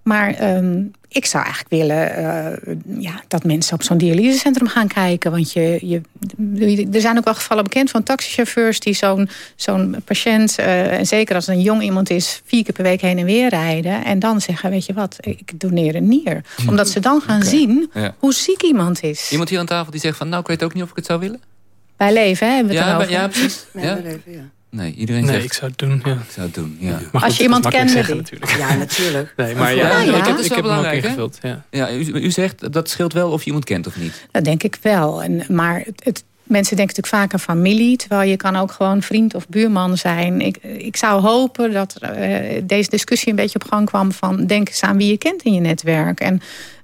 Maar ehm, ik zou eigenlijk willen eh, ja, dat mensen op zo'n dialysecentrum gaan kijken. Want je, je, er zijn ook wel gevallen bekend van taxichauffeurs... die zo'n zo'n patiënt, eh, en zeker als het een jong iemand is... vier keer per week heen en weer rijden. En dan zeggen, weet je wat, ik doneer een nier. Omdat ze dan gaan zien Ja. hoe ziek iemand is. Iemand hier aan tafel die zegt van... nou, ik weet ook niet of ik het zou willen. Bij leven, hè, hebben we het Ja, over. ja, precies. Ja? bij leven, ja. Nee, iedereen Nee, zegt... ik zou het doen, ja. Ik zou het doen, ja. Maar Als je iemand die- natuurlijk. Ja, natuurlijk. [laughs] Nee, maar Ja, ja, ja. ik heb, ik heb hem ook ingevuld. Ja. Ja, u, u zegt dat scheelt wel of je iemand kent of niet. Dat denk ik wel. En, maar het, het- mensen denken natuurlijk vaak aan familie... terwijl je kan ook gewoon vriend of buurman zijn. Ik, ik zou hopen dat eh, deze discussie een beetje op gang kwam... van denk eens aan wie je kent in je netwerk. En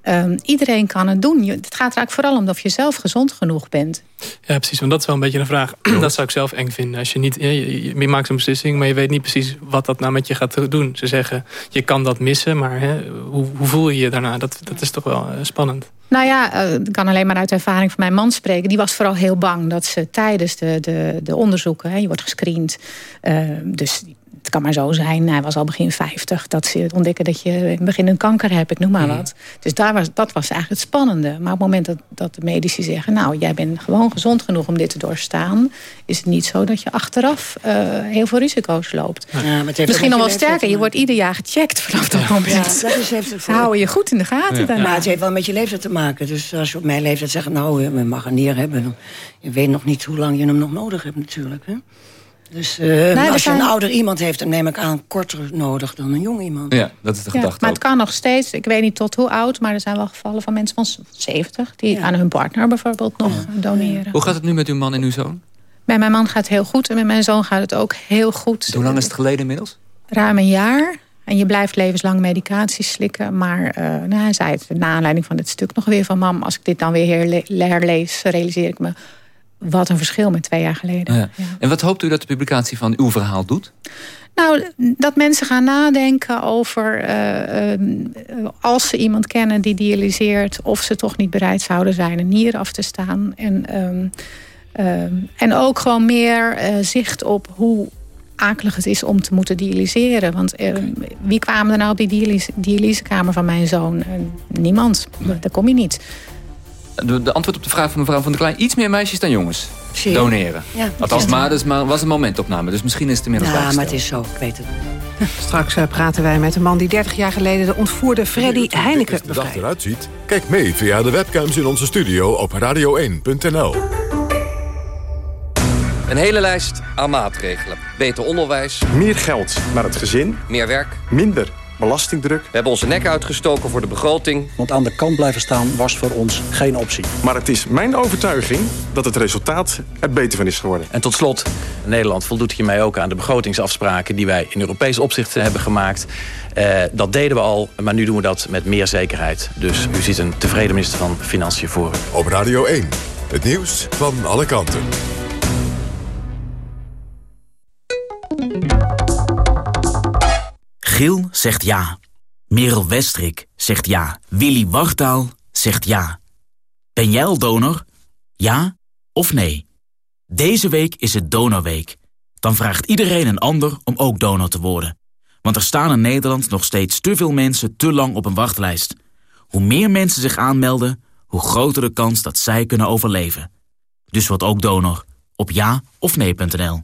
ehm, iedereen kan het doen. Je, het gaat er eigenlijk vooral om of je zelf gezond genoeg bent. Ja, precies. Want dat is wel een beetje een vraag. [clears throat] dat zou ik zelf eng vinden. Als je, niet, je, maakt een beslissing, maar je weet niet precies wat dat nou met je gaat doen. Ze zeggen, je kan dat missen, maar hè, hoe, hoe voel je je daarna? Dat, dat is toch wel eh, spannend. Nou ja, eh, ik kan alleen maar uit de ervaring van mijn man spreken. Die was vooral heel bang dat ze tijdens de, de, de onderzoeken... Hè, je wordt gescreend, eh, dus het kan maar zo zijn... hij was al begin 50, dat ze ontdekken dat je in het begin een kanker hebt, ik noem maar wat. Dus daar was, dat was eigenlijk het spannende. Maar op het moment dat, dat de medici zeggen... nou, jij bent gewoon gezond genoeg om dit te doorstaan... is het niet zo dat je achteraf eh, heel veel risico's loopt. Ja, Misschien nog wel sterker, je wordt ieder jaar gecheckt vanaf dat moment. Ja, dat is, heeft het Ze houden je goed in de gaten daarna. Maar het heeft wel met je leeftijd te maken. Dus als je op mijn leeftijd zegt, nou, je mag een nier hebben... dan- je weet nog niet hoe lang je hem nog nodig hebt natuurlijk. Hè? Dus eh, als je zijn- een ouder iemand heeft, dan neem ik aan korter nodig dan een jong iemand. Ja, dat is de Ja, gedachte maar ook. het kan nog steeds, ik weet niet tot hoe oud... maar er zijn wel gevallen van mensen van 70... die aan hun partner bijvoorbeeld nog doneren. Hoe gaat het nu met uw man en uw zoon? Bij mijn man gaat het heel goed en met mijn zoon gaat het ook heel goed. Hoe lang is het geleden inmiddels? Ruim een jaar. En je blijft levenslang medicatie slikken. Maar eh, nou, hij zei het na aanleiding van dit stuk nog weer van... mam, als ik dit dan weer herle- herlees, realiseer ik me... wat een verschil met twee jaar geleden. Ja. En wat hoopt u dat de publicatie van uw verhaal doet? Nou, dat mensen gaan nadenken over... eh, eh, als ze iemand kennen die dialyseert... of ze toch niet bereid zouden zijn een nier af te staan. En, ehm, ehm, en ook gewoon meer eh, zicht op hoe akelig het is om te moeten dialyseren. Want ehm, wie kwamen er nou op die dialyse, dialysekamer van mijn zoon? Eh, niemand. Daar kom je niet. De, de antwoord op de vraag van mevrouw van der Klein... iets meer meisjes dan jongens Zie je? doneren. Ja, Althans, ja. maar maar, was een momentopname. Dus misschien is het inmiddels Ja, maar bijgesteld. het is zo, ik weet het. [laughs] Straks eh, praten wij met de man die 30 jaar geleden... de ontvoerde Freddy Heineken de dag eruit ziet? Kijk mee via de webcams in onze studio op radio1.nl. Een hele lijst aan maatregelen. Beter onderwijs. Meer geld naar het gezin. Meer werk. Minder belastingdruk. We hebben onze nek uitgestoken voor de begroting. Want aan de kant blijven staan was voor ons geen optie. Maar het is mijn overtuiging dat het resultaat er beter van is geworden. En tot slot, Nederland voldoet hiermee ook aan de begrotingsafspraken... die wij in Europees opzicht hebben gemaakt. Eh, dat deden we al, maar nu doen we dat met meer zekerheid. Dus u ziet een tevreden minister van Financiën voor. Op Radio 1. Het nieuws van alle kanten. Gil zegt ja. Merel Westrik zegt ja. Willy Wartaal zegt ja. Ben jij al donor? Ja of nee? Deze week is het Donorweek. Dan vraagt iedereen een ander om ook donor te worden. Want er staan in Nederland nog steeds te veel mensen te lang op een wachtlijst. Hoe meer mensen zich aanmelden, hoe groter de kans dat zij kunnen overleven. Dus word ook donor op ja of nee.nl.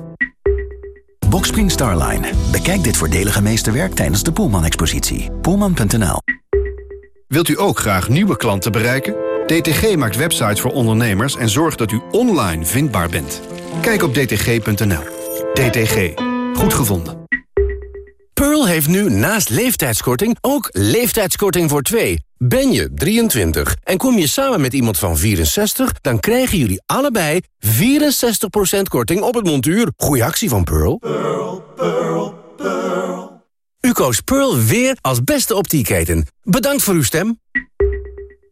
Boxspring Starline. Bekijk dit voordelige meesterwerk tijdens de Poelman-expositie. Poelman.nl Wilt u ook graag nieuwe klanten bereiken? DTG maakt websites voor ondernemers en zorgt dat u online vindbaar bent. Kijk op dtg.nl. DTG. Goed gevonden. Pearl heeft nu naast leeftijdskorting ook leeftijdskorting voor twee. Ben je 23 en kom je samen met iemand van 64... dan krijgen jullie allebei 64% korting op het montuur. Goeie actie van Pearl. Pearl, Pearl, Pearl. U koos Pearl weer als beste optieketen. Bedankt voor uw stem.